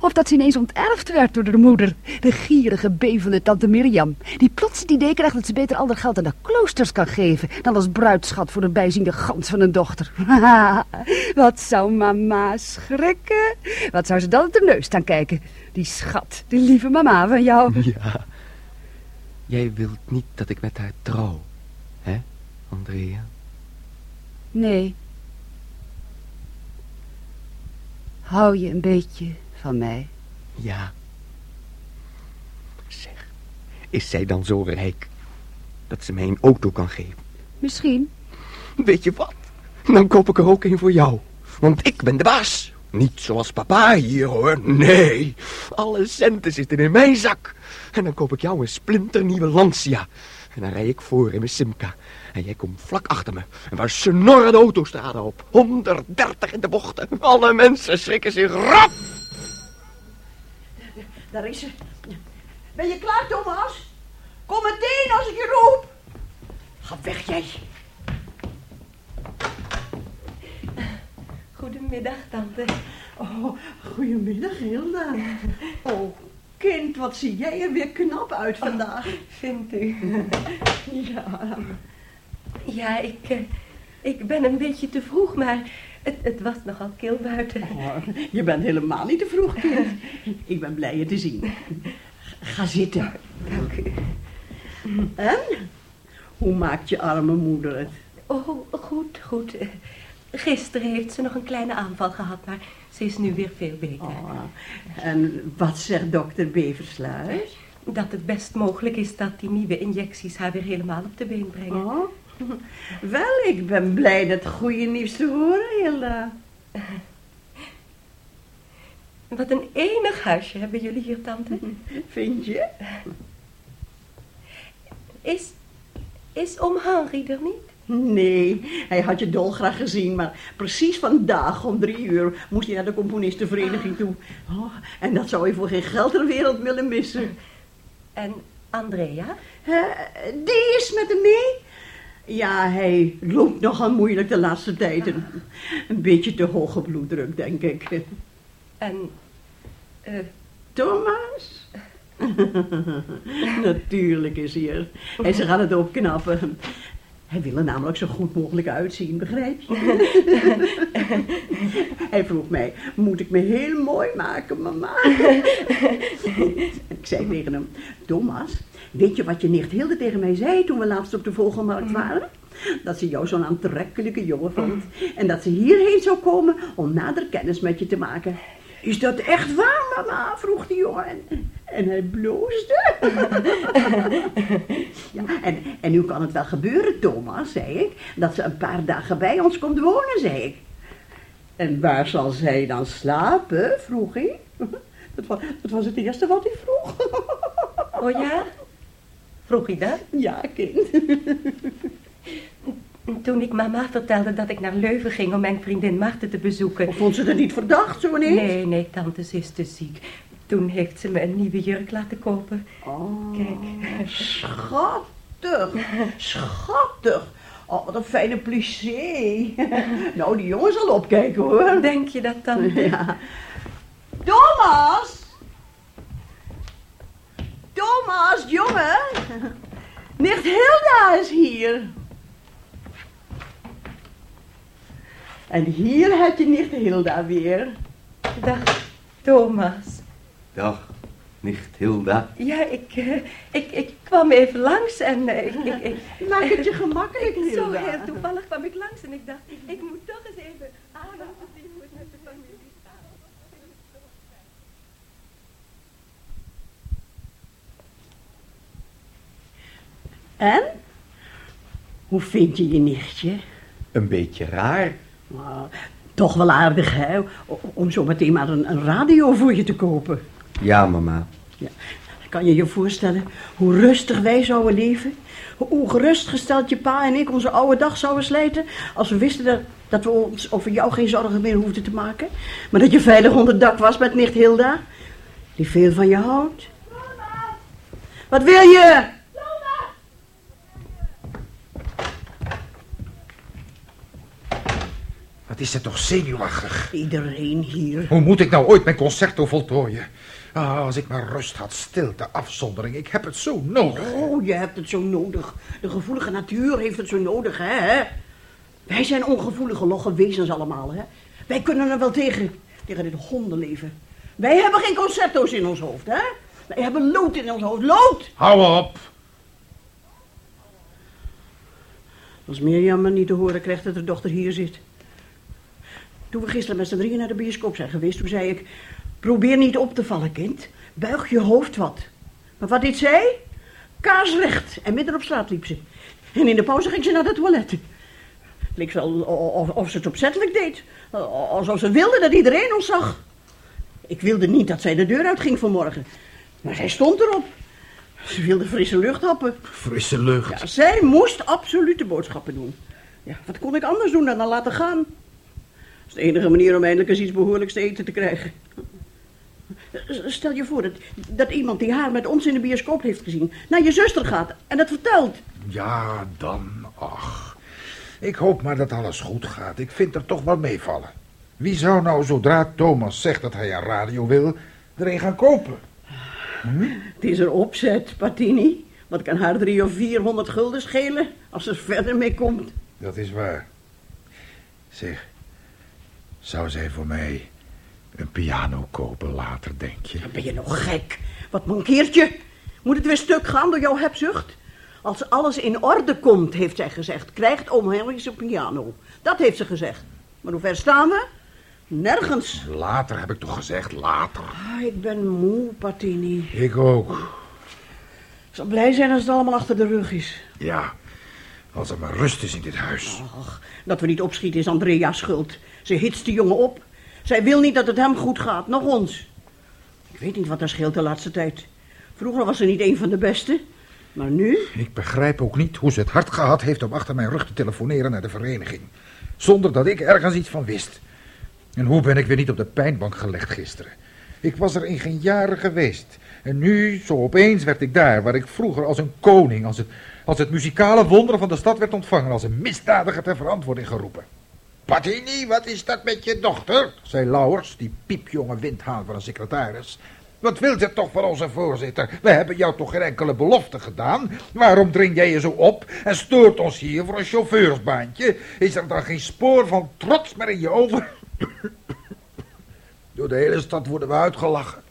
Of dat ze ineens onterfd werd door de moeder. De gierige, bevende tante Mirjam. Die plots het idee krijgt dat ze beter al dat geld aan de kloosters kan geven... dan als bruidschat voor de bijziende gans van een dochter. [LAUGHS] Wat zou mama schrikken? Wat zou ze dan op de neus staan kijken? Die schat, die lieve mama van jou. [LAUGHS] Ja. Jij wilt niet dat ik met haar trouw, hè, Andrea? Nee. Hou je een beetje van mij? Ja. Zeg, is zij dan zo rijk dat ze mij een auto kan geven? Misschien. Weet je wat? Dan koop ik er ook een voor jou. Want ik ben de baas. Niet zoals papa hier, hoor. Nee, alle centen zitten in mijn zak. En dan koop ik jou een splinternieuwe Lancia. En dan rij ik voor in mijn Simca. En jij komt vlak achter me. En we snorren de autostraden op. 130 in de bochten. Alle mensen schrikken zich rap. Daar is ze. Ben je klaar, Thomas? Kom meteen als ik je roep. Ga weg, jij. Goedemiddag, tante. Oh, goedemiddag, Hilda. Oh, kind, wat zie jij er weer knap uit vandaag. Vindt u? [LAUGHS] Ja, Ja, ik, eh, ik ben een beetje te vroeg, maar het, het was nogal kil buiten. oh, je bent helemaal niet te vroeg, kind. [LAUGHS] Ik ben blij je te zien. Ga zitten. Dank u. En? Hoe maakt je arme moeder het? Oh, goed, goed. Gisteren heeft ze nog een kleine aanval gehad, maar ze is nu weer veel beter. Oh, en wat zegt dokter Beversluis? Dat het best mogelijk is dat die nieuwe injecties haar weer helemaal op de been brengen. Oh, wel, ik ben blij dat goede nieuws te horen, Hilda. Wat een enig huisje hebben jullie hier, tante. Vind je? Is, is oom Henry er niet? [LAUGHS] Nee, hij had je dolgraag gezien, maar precies vandaag om drie uur moest hij naar de componistenvereniging toe. Oh, en dat zou hij voor geen geld ter wereld willen missen. En Andrea? Die is met hem mee? Ja, hij loopt nogal moeilijk de laatste tijd. Een, een beetje te hoge bloeddruk, denk ik. En, eh, Thomas? [LAUGHS] Natuurlijk is hij er. En ze gaan het opknappen. Hij wil er namelijk zo goed mogelijk uitzien, begrijp je? [LAUGHS] Hij vroeg mij, moet ik me heel mooi maken, mama? ik zei tegen hem, Thomas, weet je wat je nicht Hilde tegen mij zei toen we laatst op de vogelmarkt waren? Dat ze jou zo'n aantrekkelijke jongen vond. En dat ze hierheen zou komen om nader kennis met je te maken. Is dat echt waar, mama? vroeg de jongen. En, en hij bloosde. [LAUGHS] ja, en, en nu kan het wel gebeuren, Thomas, zei ik, dat ze een paar dagen bij ons komt wonen, zei ik. En waar zal zij dan slapen? vroeg hij. [LAUGHS] Dat was, dat was het eerste wat hij vroeg. oh ja? Vroeg hij dat? [LAUGHS] Ja, kind. Toen ik mama vertelde dat ik naar Leuven ging om mijn vriendin Marten te bezoeken. Of vond ze er niet verdacht, zo ineens? Nee, nee, tante, ze is te ziek. Toen heeft ze me een nieuwe jurk laten kopen. Oh, Kijk. Schattig, schattig. Oh, wat een fijne plissé. [LAUGHS] nou, die jongen zal opkijken, hoor. Denk je dat, tante? [LAUGHS] Ja. Thomas! Thomas, jongen! Nicht Hilda is hier. En hier heb je nicht Hilda weer. Dag, Thomas. Dag, nicht Hilda. Ja, ik, eh, ik, ik kwam even langs en eh, ik, ik, ik, [LAUGHS] Maak het je gemakkelijk, [LAUGHS] zo heel toevallig kwam ik langs en ik dacht, ik moet toch eens even aan om te zien hoe het met de familie gaat. En? Hoe vind je je nichtje? Een beetje raar. Nou, toch wel aardig, hè? Om zo meteen maar een, een radio voor je te kopen. Ja, mama. Ja. Kan je je voorstellen hoe rustig wij zouden leven? Hoe gerustgesteld je pa en ik onze oude dag zouden slijten... als we wisten dat, dat we ons over jou geen zorgen meer hoefden te maken... maar dat je veilig onder dak was met nicht Hilda... die veel van je houdt. Wat wil je? Wat is het toch zenuwachtig? Iedereen hier. Hoe moet ik nou ooit mijn concerto voltooien? Ah, als ik maar rust had, stilte, afzondering. Ik heb het zo nodig. Oh, je hebt het zo nodig. De gevoelige natuur heeft het zo nodig, hè? Wij zijn ongevoelige logge wezens allemaal, hè? Wij kunnen er wel tegen, tegen dit hondenleven. Wij hebben geen concerto's in ons hoofd, hè? Wij hebben lood in ons hoofd. Lood! Hou op. Als Mirjam me niet te horen krijgt dat haar dochter hier zit. Toen we gisteren met z'n drieën naar de bioscoop zijn geweest, toen zei ik... Probeer niet op te vallen, kind. Buig je hoofd wat. Maar wat dit zei? Kaarsrecht. En midden op straat liep ze. En in de pauze ging ze naar de toilet. Het leek wel of, of ze het opzettelijk deed. Alsof ze wilde dat iedereen ons zag. Ik wilde niet dat zij de deur uitging vanmorgen. Maar zij stond erop. Ze wilde frisse lucht happen. Frisse lucht. Ja, zij moest absolute boodschappen doen. Ja, wat kon ik anders doen dan dan laten gaan? Dat is de enige manier om eindelijk eens iets behoorlijks te eten te krijgen. Stel je voor dat, dat iemand die haar met ons in de bioscoop heeft gezien... naar je zuster gaat en het vertelt. Ja, dan, ach. Ik hoop maar dat alles goed gaat. Ik vind er toch wel meevallen. Wie zou nou, zodra Thomas zegt dat hij een radio wil, er een gaan kopen? Het is een opzet, Patini. Wat kan haar drie of vierhonderd gulden schelen als ze er verder mee komt? Dat is waar. Zeg, zou zij voor mij een piano kopen later, denk je? Ben je nog gek. Wat mankeert je? Moet het weer stuk gaan door jouw hebzucht? Als alles in orde komt, heeft zij gezegd, krijgt oom Henry een piano. Dat heeft ze gezegd. Maar hoe ver staan we? Nergens. Later heb ik toch gezegd, later. Ah, ik ben moe, Patini. Ik ook. Ik zal blij zijn als het allemaal achter de rug is. Ja, als er maar rust is in dit huis. Ach, dat we niet opschieten is Andrea's schuld. Ze hitst de jongen op. Zij wil niet dat het hem goed gaat, nog ons. Ik weet niet wat er scheelt de laatste tijd. Vroeger was ze niet een van de beste. Maar nu? Ik begrijp ook niet hoe ze het hard gehad heeft om achter mijn rug te telefoneren naar de vereniging. Zonder dat ik ergens iets van wist. En hoe ben ik weer niet op de pijnbank gelegd gisteren? Ik was er in geen jaren geweest. En nu, zo opeens, werd ik daar, waar ik vroeger als een koning, als het, als het muzikale wonder van de stad werd ontvangen, als een misdadiger ter verantwoording geroepen. Patini, wat is dat met je dochter? zei Lauwers, die piepjonge windhaan van een secretaris. Wat wil ze toch van onze voorzitter? We hebben jou toch geen enkele belofte gedaan? Waarom dring jij je zo op en stoort ons hier voor een chauffeursbaantje? Is er dan geen spoor van trots meer in je ogen? [COUGHS] Door de hele stad worden we uitgelachen.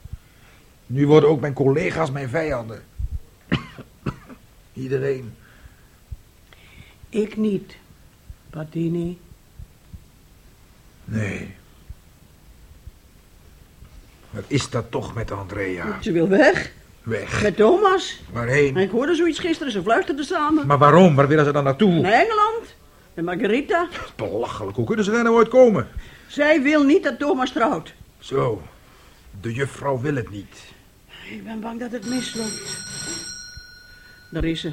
Nu worden ook mijn collega's mijn vijanden. [COUGHS] Iedereen. Ik niet, Patini. Nee. Wat is dat toch met Andrea? Ze wil weg. Weg. Met Thomas. Waarheen? Ik hoorde zoiets gisteren, ze fluisterden samen. Maar waarom? Waar willen ze dan naartoe? Naar Engeland. En Margarita. Belachelijk, hoe kunnen ze daar nou ooit komen? Zij wil niet dat Thomas trouwt. Zo, de juffrouw wil het niet. Ik ben bang dat het misloopt. Daar is ze.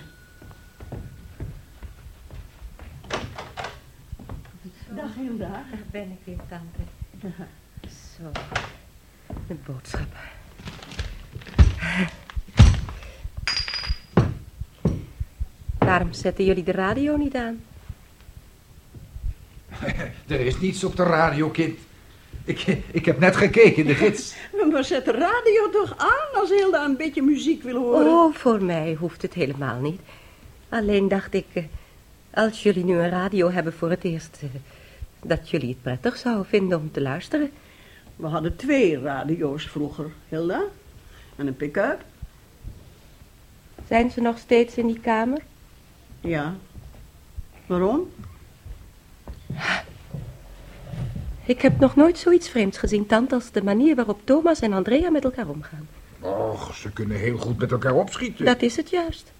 Dag Hilda. Daar ben ik weer, tante. Zo, de boodschap. Waarom zetten jullie de radio niet aan? [LAUGHS] er is niets op de radio, kind. Ik, ik heb net gekeken in de gids. [LAUGHS] Maar zet de radio toch aan als Hilda een beetje muziek wil horen. Oh, voor mij hoeft het helemaal niet. Alleen dacht ik, eh, als jullie nu een radio hebben voor het eerst, eh, dat jullie het prettig zouden vinden om te luisteren. We hadden twee radio's vroeger, Hilda. En een pick-up. Zijn ze nog steeds in die kamer? Ja. Waarom? Ik heb nog nooit zoiets vreemds gezien, tante, als de manier waarop Thomas en Andrea met elkaar omgaan. Och, ze kunnen heel goed met elkaar opschieten. Dat is het juist.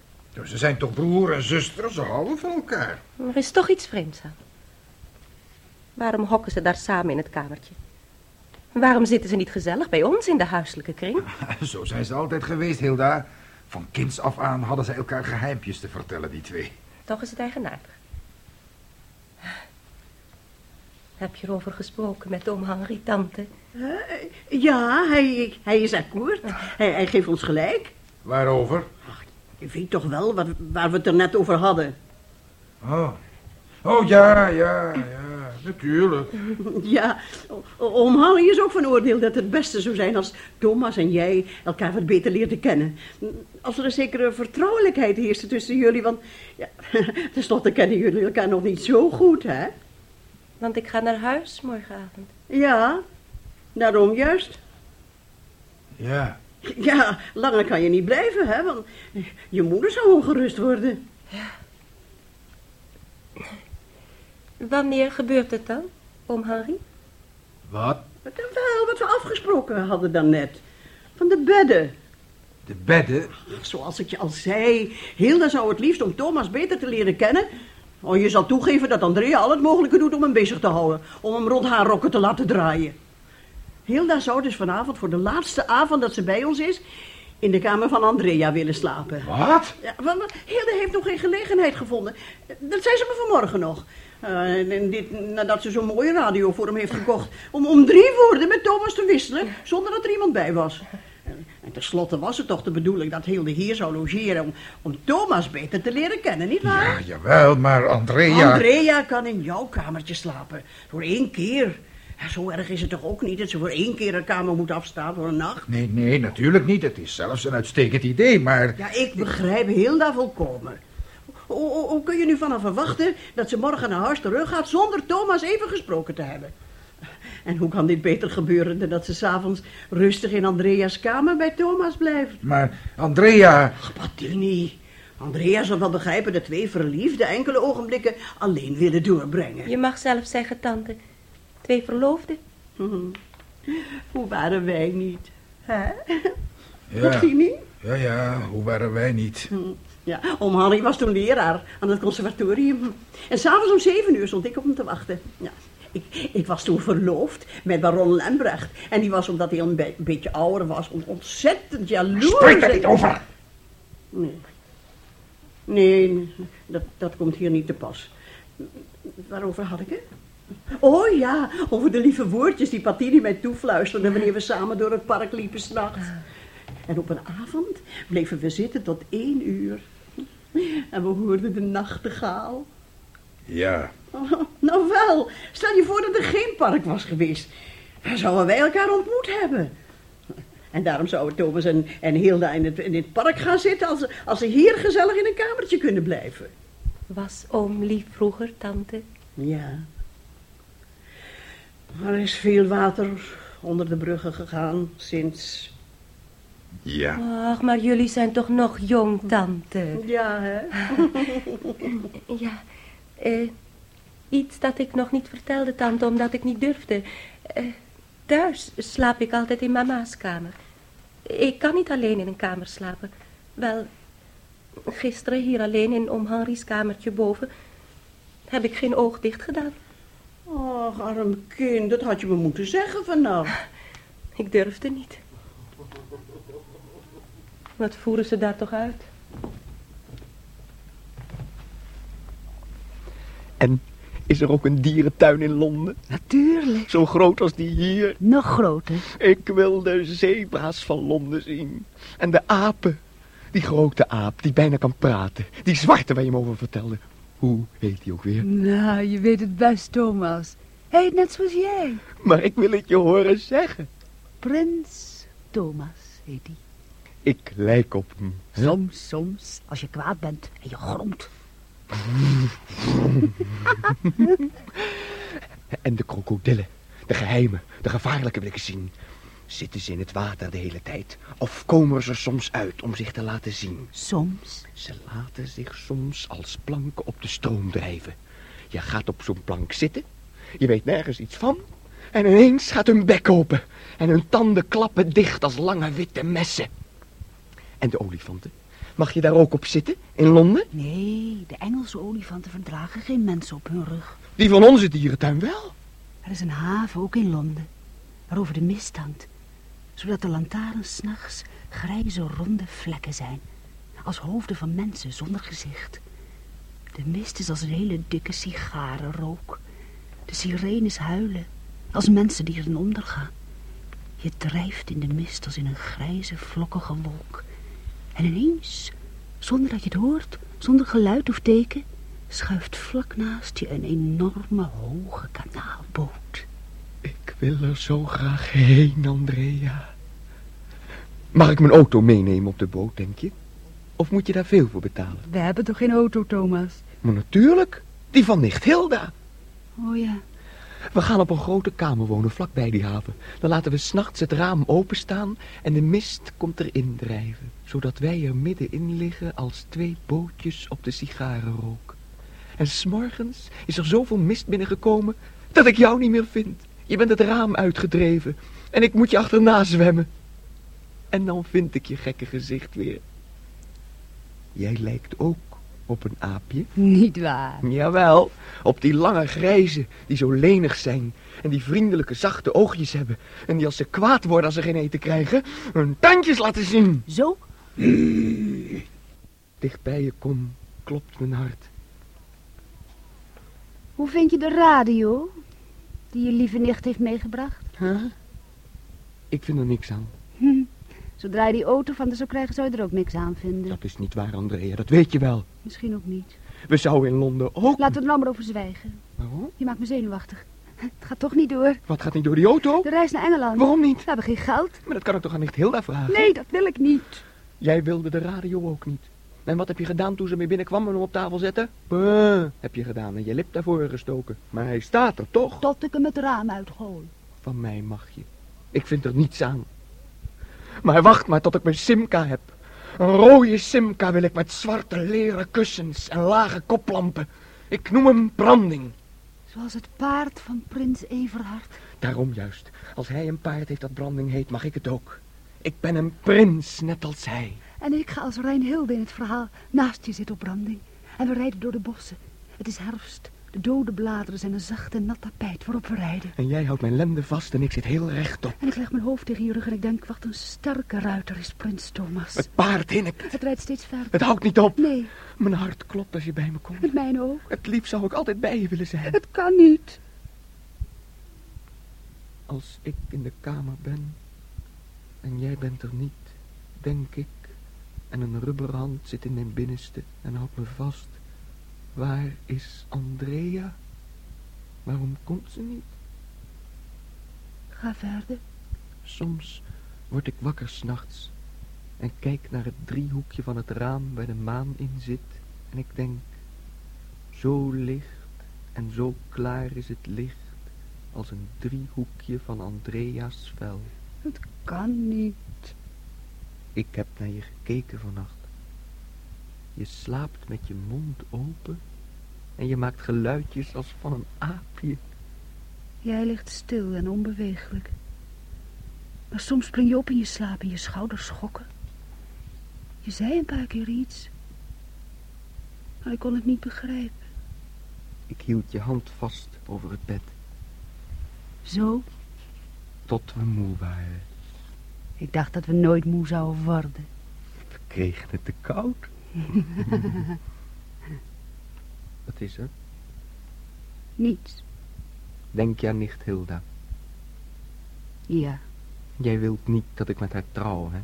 Ze zijn toch broer en zuster, ze houden van elkaar. Er is toch iets vreemds aan. Waarom hokken ze daar samen in het kamertje? Waarom zitten ze niet gezellig bij ons in de huiselijke kring? [LAUGHS] Zo zijn ze altijd geweest, Hilda. Van kinds af aan hadden ze elkaar geheimpjes te vertellen, die twee. Toch is het eigenaardig. Heb je erover gesproken met oom Henri, tante? Eh, ja, hij, hij is akkoord. Hij, hij geeft ons gelijk. Waarover? Je weet toch wel wat, waar we het er net over hadden. Oh. Oh, ja, ja, ja, natuurlijk. Ja, oom Harry is ook van oordeel dat het beste zou zijn als Thomas en jij elkaar wat beter leerden kennen. Als er een zekere vertrouwelijkheid heerste tussen jullie, want ja, [LAUGHS] tenslotte kennen jullie elkaar nog niet zo goed, hè? Want ik ga naar huis morgenavond. Ja, daarom juist. Ja. Ja, langer kan je niet blijven, hè, want je moeder zou ongerust worden. Wanneer gebeurt het dan, oom Henri? Wat? Wel, wat we afgesproken hadden daarnet. Van de bedden. De bedden? Zoals ik je al zei, Hilda zou het liefst om Thomas beter te leren kennen. Oh, je zal toegeven dat Andrea al het mogelijke doet om hem bezig te houden. Om hem rond haar rokken te laten draaien. Hilda zou dus vanavond voor de laatste avond dat ze bij ons is... in de kamer van Andrea willen slapen. Wat? Ja, want Hilda heeft nog geen gelegenheid gevonden. Dat zei ze me vanmorgen nog. Eh, en dit, nadat ze zo'n mooie radio voor hem heeft gekocht. Om, om drie woorden met Thomas te wisselen, zonder dat er iemand bij was. En, en tenslotte was het toch de bedoeling dat Hilde hier zou logeren... om, om Thomas beter te leren kennen, nietwaar? Ja, jawel, maar Andrea... Andrea kan in jouw kamertje slapen. Voor één keer. Ja, zo erg is het toch ook niet dat ze voor één keer een kamer moet afstaan voor een nacht? Nee, nee, natuurlijk niet. Het is zelfs een uitstekend idee, maar... Ja, ik begrijp Hilda volkomen. Hoe, hoe- hoe kun je nu vanaf verwachten dat ze morgen naar huis terug gaat zonder Thomas even gesproken te hebben? En hoe kan dit beter gebeuren dan dat ze s'avonds rustig in Andrea's kamer bij Thomas blijft? Maar Andrea... Patini, Andrea zal wel begrijpen dat twee verliefden enkele ogenblikken alleen willen doorbrengen. Je mag zelf zeggen, tante. Twee verloofden. Hm. Hoe waren wij niet? Hè? Ja, Patini? ja, ja, hoe waren wij niet? Hm. Ja, oom Harry was toen leraar aan het conservatorium. En s'avonds om zeven uur stond ik op hem te wachten. Ja, ik, ik was toen verloofd met baron Lembrecht. En die was, omdat hij een be- beetje ouder was, on- ontzettend jaloers. Spreek er niet over! Nee. Nee, dat, dat komt hier niet te pas. Waarover had ik het? Oh ja, over de lieve woordjes die Patini mij toefluisterde wanneer we samen door het park liepen s'nachts. En op een avond bleven we zitten tot één uur. [LAUGHS] En we hoorden de nachtegaal. Ja, Oh, [LAUGHS] nou wel, stel je voor dat er geen park was geweest. Dan zouden wij elkaar ontmoet hebben. En daarom zouden Thomas en, en Hilda in het, in het park gaan zitten... Als, ze- als ze hier gezellig in een kamertje kunnen blijven. Was oom lief vroeger, tante? Ja. Er is veel water onder de bruggen gegaan sinds... ja. Ach, maar jullie zijn toch nog jong, tante. Ja, hè? [LAUGHS] Ja, eh, iets dat ik nog niet vertelde, tante, omdat ik niet durfde. Eh, thuis slaap ik altijd in mama's kamer. Ik kan niet alleen in een kamer slapen. Wel, gisteren hier alleen in oom Henri's kamertje boven... heb ik geen oog dicht gedaan. Och, arm kind, dat had je me moeten zeggen vannacht. Ik durfde niet. Wat voeren ze daar toch uit? En is er ook een dierentuin in Londen? Natuurlijk. Zo groot als die hier? Nog groter. Ik wil de zebra's van Londen zien. En de apen. Die grote aap die bijna kan praten. Die zwarte waar je me over vertelde. Hoe heet die ook weer? Nou, je weet het best, Thomas. Hij heet net zoals jij. Maar ik wil het je horen zeggen. Prins Thomas heet hij. Ik lijk op hem. Soms, soms, als je kwaad bent en je gromt. [LAUGHS] En de krokodillen. De geheime, de gevaarlijke wil ik zien. Zitten ze in het water de hele tijd? Of komen ze er soms uit om zich te laten zien? Soms. Ze laten zich soms als planken op de stroom drijven. Je gaat op zo'n plank zitten, je weet nergens iets van... en ineens gaat hun bek open en hun tanden klappen dicht als lange witte messen. En de olifanten? Mag je daar ook op zitten, in Londen? Nee, de Engelse olifanten verdragen geen mensen op hun rug. Die van onze dierentuin wel. Er is een haven ook in Londen. waarover de mist hangt, zodat de lantaarns s'nachts grijze ronde vlekken zijn, als hoofden van mensen zonder gezicht. De mist is als een hele dikke sigarenrook. De sirenes huilen, als mensen die erin ondergaan. Je drijft in de mist als in een grijze, vlokkige wolk. En ineens, zonder dat je het hoort, zonder geluid of teken, schuift vlak naast je een enorme, hoge kanaalboot. Ik wil er zo graag heen, Andrea. Mag ik mijn auto meenemen op de boot, denk je? Of moet je daar veel voor betalen? We hebben toch geen auto, Thomas? Maar natuurlijk, die van nicht Hilda. Oh ja, We gaan op een grote kamer wonen vlakbij die haven. Dan laten we s'nachts het raam openstaan en de mist komt erin drijven. Zodat wij er middenin liggen als twee bootjes op de sigarenrook. En s'morgens is er zoveel mist binnengekomen dat ik jou niet meer vind. Je bent het raam uitgedreven en ik moet je achterna zwemmen. En dan vind ik je gekke gezicht weer. Jij lijkt ook op een aapje. niet waar. Jawel, op die lange grijze, die zo lenig zijn. En die vriendelijke, zachte oogjes hebben. En die als ze kwaad worden als ze geen eten krijgen, hun tandjes laten zien. Zo? Dicht bij je kom, klopt mijn hart. Hoe vind je de radio die je lieve nicht heeft meegebracht? Huh? Ik vind er niks aan. Hm. Zodra je die auto van de zou krijgen, zou je er ook niks aan vinden. Dat is niet waar, Andrea, dat weet je wel. Misschien ook niet. We zouden in Londen ook... Laten we er nou maar over zwijgen. Waarom? Je maakt me zenuwachtig. Het gaat toch niet door. Wat gaat niet door die auto? De reis naar Engeland. Waarom niet? We hebben geen geld. Maar dat kan ik toch aan nicht Hilda vragen? Nee, dat wil ik niet. Jij wilde de radio ook niet. En wat heb je gedaan toen ze mee binnenkwam en hem op tafel zette? Buh, heb je gedaan en je lip daarvoor gestoken. Maar hij staat er toch? Tot ik hem het raam uitgooi. Van mij mag je. Ik vind er niets aan. Maar wacht maar tot ik mijn Simca heb. Een rode Simca wil ik met zwarte leren kussens en lage koplampen. Ik noem hem branding. Zoals het paard van prins Everhard. Daarom juist. Als hij een paard heeft dat branding heet, mag ik het ook. Ik ben een prins, net als hij. En ik ga als Reinhilde in het verhaal naast je zitten op branding. En we rijden door de bossen. Het is herfst. De dode bladeren zijn een zacht en nat tapijt waarop we rijden. En jij houdt mijn lende vast en ik zit heel rechtop. En ik leg mijn hoofd tegen je rug en ik denk, wat een sterke ruiter is prins Thomas. Het paard hinnikt. Het rijdt steeds verder. Het houdt niet op. Nee, Mijn hart klopt als je bij me komt. met mijn ook. Het liefst zou ik altijd bij je willen zijn. Het kan niet. Als ik in de kamer ben en jij bent er niet, denk ik, en een rubberhand zit in mijn binnenste en houdt me vast. Waar is Andrea? Waarom komt ze niet? Ga verder. Soms word ik wakker s'nachts en kijk naar het driehoekje van het raam waar de maan in zit en ik denk, zo licht en zo klaar is het licht als een driehoekje van Andrea's vel. Het kan niet. Ik heb naar je gekeken vannacht. Je slaapt met je mond open en je maakt geluidjes als van een aapje. Jij ligt stil en onbeweeglijk. Maar soms spring je op in je slaap en je schouders schokken. Je zei een paar keer iets. Maar ik kon het niet begrijpen. Ik hield je hand vast over het bed Zo? tot we moe waren. Ik dacht dat we nooit moe zouden worden. We kregen het te koud. [LAUGHS] Wat is er? Niets. Denk je aan nicht Hilda? Ja. Jij wilt niet dat ik met haar trouw, hè?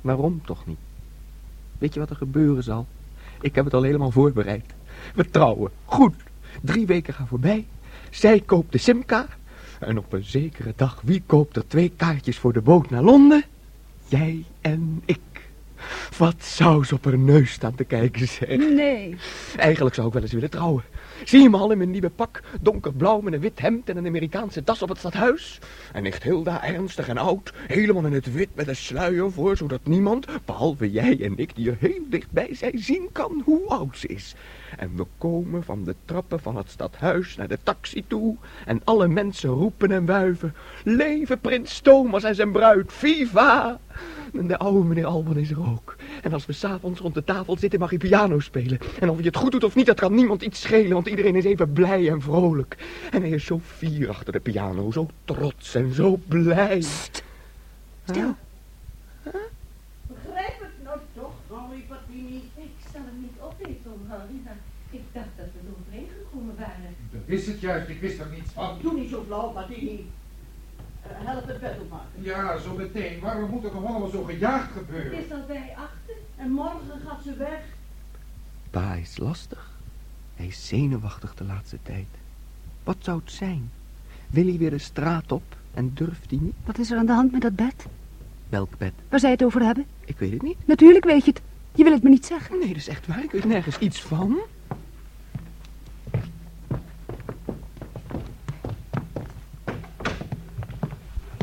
Waarom toch niet? Weet je wat er gebeuren zal? Ik heb het al helemaal voorbereid. We trouwen. Goed. Drie weken gaan voorbij. Zij koopt de Simca. En op een zekere dag, wie koopt er twee kaartjes voor de boot naar Londen? Jij en ik. Wat zou ze op haar neus staan te kijken, zeg. Nee. Eigenlijk zou ik wel eens willen trouwen. Zie je me al in mijn nieuwe pak, donkerblauw met een wit hemd en een Amerikaanse das op het stadhuis? En nicht Hilda, ernstig en oud, helemaal in het wit met een sluier voor, zodat niemand, behalve jij en ik die er heel dichtbij zijn, zien kan hoe oud ze is. En we komen van de trappen van het stadhuis naar de taxi toe en alle mensen roepen en wuiven. Leven prins Thomas en zijn bruid, viva! En de oude meneer Alban is er ook. En als we s'avonds rond de tafel zitten, mag hij piano spelen. En of hij het goed doet of niet, dat kan niemand iets schelen, want iedereen is even blij en vrolijk. En hij is zo fier achter de piano, zo trots en zo blij. Stil het nou toch, Henri Patini? Ik zal hem niet opeten om Henri, maar ik dacht dat we overeen gekomen waren. Dat is het juist, ik wist er niets van. Doe niet zo flauw, Patini. Eh, help het bed opmaken. Ja, zo meteen. Waarom moet er nog allemaal zo gejaagd Het gebeuren? is al bij achter. En morgen gaat ze weg. Pa is lastig. Hij is zenuwachtig de laatste tijd. Wat zou het zijn? Wil hij weer de straat op en durft hij niet? Wat is er aan de hand met dat bed? Welk bed? Waar zij het over hebben? Ik weet het niet. Natuurlijk weet je het. Je wil het me niet zeggen. Nee, dat is echt waar. Ik weet nergens iets van.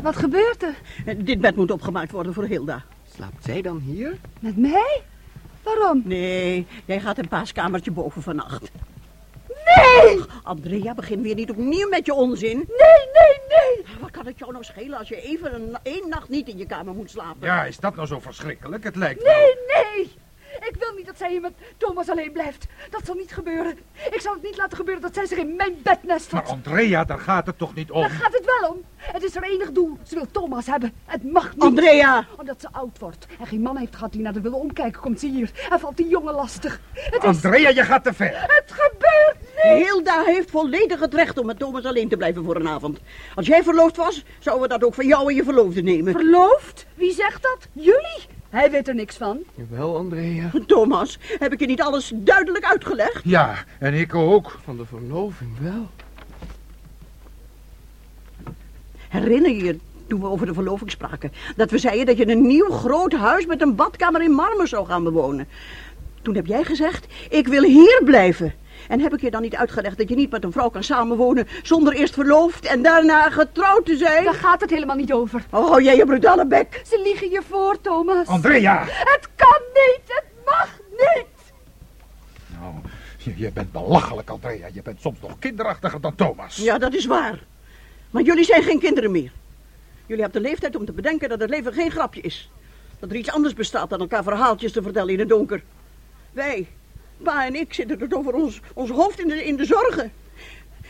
Wat gebeurt er? Eh, Dit bed moet opgemaakt worden voor Hilda. Slaapt zij dan hier? Met mij? Waarom? Nee, jij gaat een paaskamertje boven vannacht. Nee! Andrea, begin weer niet opnieuw met je onzin. Nee, nee, nee! Wat kan het jou nou schelen als je even een, één nacht niet in je kamer moet slapen? Ja, is dat nou zo verschrikkelijk? Het lijkt wel. Nee, nee! Ik wil niet dat zij hier met Thomas alleen blijft. Dat zal niet gebeuren. Ik zal het niet laten gebeuren dat zij zich in mijn bed Maar nestelt. Andrea, daar gaat het toch niet om? Daar gaat het wel om. Het is haar enig doel. Ze wil Thomas hebben. Het mag niet. Andrea! Omdat ze oud wordt en geen man heeft gehad die naar haar wil omkijken, komt ze hier en valt die jongen lastig. Het is... Andrea, je gaat te ver. Het gebeurt niet! Hilda heeft volledig het recht om met Thomas alleen te blijven voor een avond. Als jij verloofd was, zouden we dat ook van jou en je verloofde nemen. Verloofd? Wie zegt dat? Jullie? Hij weet er niks van. Jawel, Andrea. Thomas, heb ik je niet alles duidelijk uitgelegd? Ja, en ik ook. Van de verloving wel. Herinner je je, toen we over de verloving spraken, dat we zeiden dat je een nieuw groot huis met een badkamer in marmer zou gaan bewonen? Toen heb jij gezegd, ik wil hier blijven. En heb ik je dan niet uitgelegd dat je niet met een vrouw kan samenwonen zonder eerst verloofd en daarna getrouwd te zijn? Daar gaat het helemaal niet over. Oh, hou jij je brutale bek. Ze liegen je voor, Thomas. Andrea! Het kan niet! Het mag niet! Nou, je, je bent belachelijk, Andrea. Je bent soms nog kinderachtiger dan Thomas. Ja, dat is waar. Maar jullie zijn geen kinderen meer. Jullie hebben de leeftijd om te bedenken dat het leven geen grapje is. Dat er iets anders bestaat dan elkaar verhaaltjes te vertellen in het donker. Wij, pa en ik, zitten er over ons, ons hoofd in de, in de zorgen.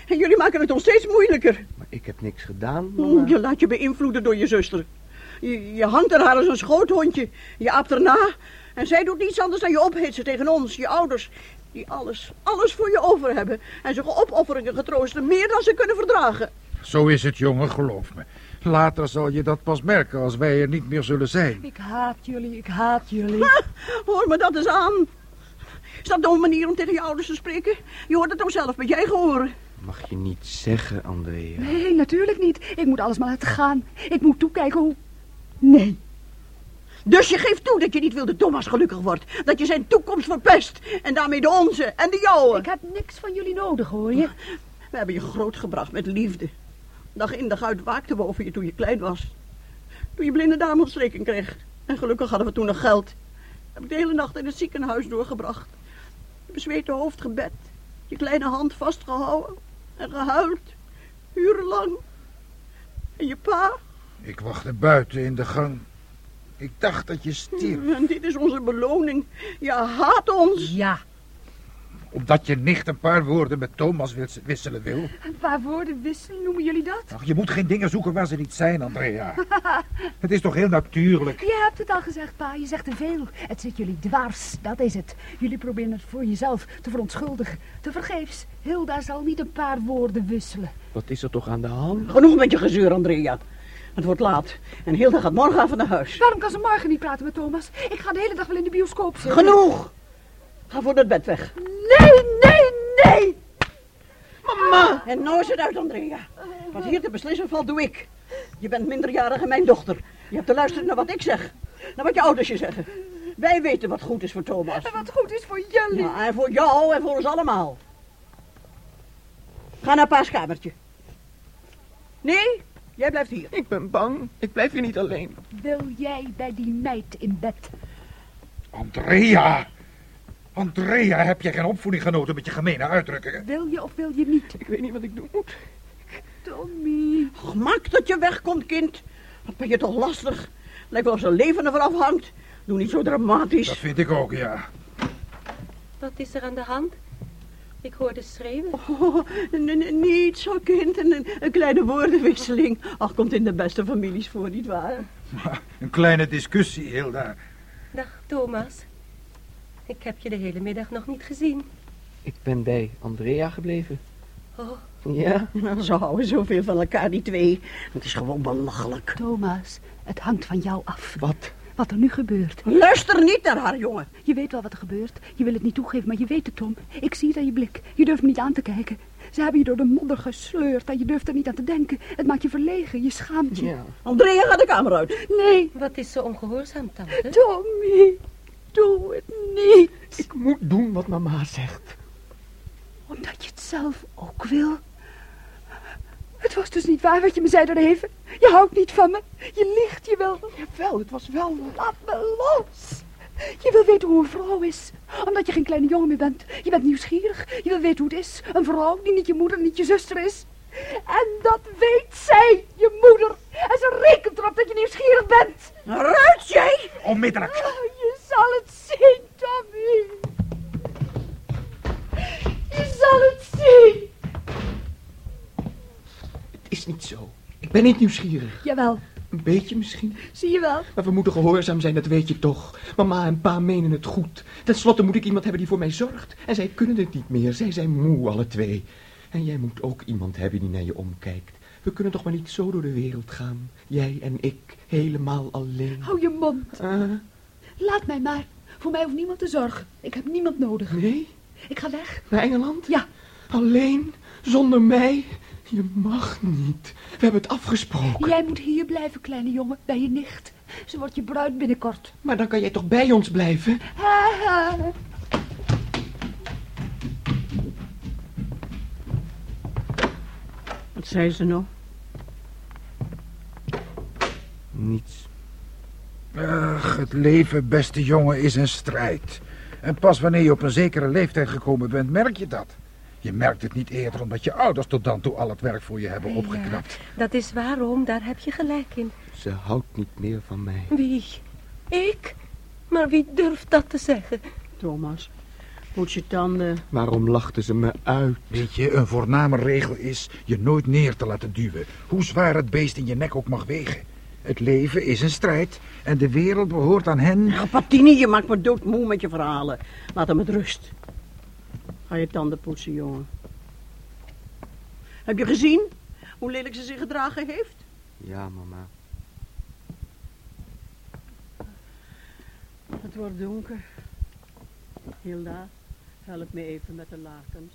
En jullie maken het ons steeds moeilijker. Maar ik heb niks gedaan, mama. Je laat je beïnvloeden door je zuster. Je, je hangt er haar als een schoothondje. Je aapt erna. En zij doet niets anders dan je ophitsen tegen ons, je ouders. Die alles, alles voor je over hebben. En zich opofferingen getroosten, meer dan ze kunnen verdragen. Zo is het, jongen, geloof me. Later zal je dat pas merken als wij er niet meer zullen zijn. Ik haat jullie, ik haat jullie. Ha, hoor me dat eens aan. Is dat nou een manier om tegen je ouders te spreken? Je hoort het toch zelf met jij gehoord. Mag je niet zeggen, Andrea. Nee, natuurlijk niet. Ik moet alles maar laten gaan. Ik moet toekijken hoe... Nee. Dus je geeft toe dat je niet wil dat Thomas gelukkig wordt. Dat je zijn toekomst verpest. En daarmee de onze en de jouwe. Ik heb niks van jullie nodig, hoor je. We hebben je grootgebracht met liefde. Dag in dag uit waakten we over je toen je klein was. Toen je blinde dame ontsteking kreeg. En gelukkig hadden we toen nog geld. Heb ik de hele nacht in het ziekenhuis doorgebracht. Je bezweten hoofd gebed. Je kleine hand vastgehouden. En gehuild. Urenlang. En je pa. Ik wachtte buiten in de gang. Ik dacht dat je stierf. En dit is onze beloning. Je haat ons. Ja. Omdat je nicht een paar woorden met Thomas wis- wisselen wil. Een paar woorden wisselen, noemen jullie dat? Ach, je moet geen dingen zoeken waar ze niet zijn, Andrea. [LAUGHS] Het is toch heel natuurlijk. Je hebt het al gezegd, pa. Je zegt te veel. Het zit jullie dwars, dat is het. Jullie proberen het voor jezelf te verontschuldigen. Te vergeefs. Hilda zal niet een paar woorden wisselen. Wat is er toch aan de hand? Genoeg met je gezeur, Andrea. Het wordt laat. En Hilda gaat morgenavond naar huis. Waarom kan ze morgen niet praten met Thomas? Ik ga de hele dag wel in de bioscoop zitten. Genoeg. Ga voor dat bed weg. Nee, nee, nee! Mama! En nou is het uit, Andrea. Wat hier te beslissen valt, doe ik. Je bent minderjarig en mijn dochter. Je hebt te luisteren naar wat ik zeg. Naar wat je ouders je zeggen. Wij weten wat goed is voor Thomas. En wat goed is voor jullie. Ja, en voor jou en voor ons allemaal. Ga naar pa's kamertje. Nee, jij blijft hier. Ik ben bang. Ik blijf hier niet alleen. Wil jij bij die meid in bed? Andrea! Andrea, heb je geen opvoeding genoten met je gemene uitdrukkingen? Wil je of wil je niet? Ik weet niet wat ik doen moet. Tommy. Och, maak dat je wegkomt, kind. Wat ben je toch lastig. Lijkt wel of zijn leven ervan afhangt. Doe niet zo dramatisch. Dat vind ik ook, ja. Wat is er aan de hand? Ik hoorde schreeuwen. Oh, niet zo, kind. Een, een kleine woordenwisseling. Ach, komt in de beste families voor, nietwaar? Een kleine discussie, Hilda. Dag, Thomas. Ik heb je de hele middag nog niet gezien. Ik ben bij Andrea gebleven. Oh, Ja? Nou, Ze houden zoveel van elkaar, die twee. Het is gewoon belachelijk. Thomas, het hangt van jou af. Wat? Wat er nu gebeurt. Luister niet naar haar, jongen. Je weet wel wat er gebeurt. Je wil het niet toegeven, maar je weet het, Tom. Ik zie het aan je blik. Je durft me niet aan te kijken. Ze hebben je door de modder gesleurd en je durft er niet aan te denken. Het maakt je verlegen, je schaamt je. Ja. Andrea, ga de kamer uit. Nee, wat is zo ongehoorzaam, tante? Tommy, doe het niet. Ik moet doen wat mama zegt. Omdat je het zelf ook wil. Het was dus niet waar wat je me zei daareven. Je houdt niet van me. Je liegt, je wil... Jawel, het was wel... Laat me los. Je wil weten hoe een vrouw is. Omdat je geen kleine jongen meer bent. Je bent nieuwsgierig. Je wil weten hoe het is. Een vrouw die niet je moeder, niet je zuster is. En dat weet zij, je moeder. En ze rekent erop dat je nieuwsgierig bent. Eruit, jij! Onmiddellijk. Zal het zien, Tommy. Je zal het zien. Het is niet zo. Ik ben niet nieuwsgierig. Jawel, Een beetje misschien. zie je wel. Maar we moeten gehoorzaam zijn, dat weet je toch. Mama en pa menen het goed. Ten slotte moet ik iemand hebben die voor mij zorgt. En zij kunnen het niet meer. Zij zijn moe, alle twee. En jij moet ook iemand hebben die naar je omkijkt. We kunnen toch maar niet zo door de wereld gaan. Jij en ik, helemaal alleen. Hou je mond. Ah, Laat mij maar. Voor mij hoeft niemand te zorgen. Ik heb niemand nodig. nee? Ik ga weg. Naar Engeland? Ja, Alleen? Zonder mij? Je mag niet. We hebben het afgesproken. jij moet hier blijven, kleine jongen, bij je nicht. Ze wordt je bruid binnenkort. Maar dan kan jij toch bij ons blijven? Haha. Wat zei ze nou? Niets. Ach, het leven, beste jongen, is een strijd. En pas wanneer je op een zekere leeftijd gekomen bent, merk je dat. Je merkt het niet eerder omdat je ouders tot dan toe al het werk voor je hebben opgeknapt. Dat is waarom, daar heb je gelijk in. Ze houdt niet meer van mij. Wie? Ik? Maar wie durft dat te zeggen? Thomas, poets je tanden. Waarom lachten ze me uit? Weet je, een voorname regel is je nooit neer te laten duwen. Hoe zwaar het beest in je nek ook mag wegen. Het leven is een strijd en de wereld behoort aan hen. Nou, Patini, je maakt me doodmoe met je verhalen. Laat hem met rust. Ga je tanden poetsen, jongen. Heb je gezien hoe lelijk ze zich gedragen heeft? Ja, mama. Het wordt donker. Hilda, help me even met de lakens.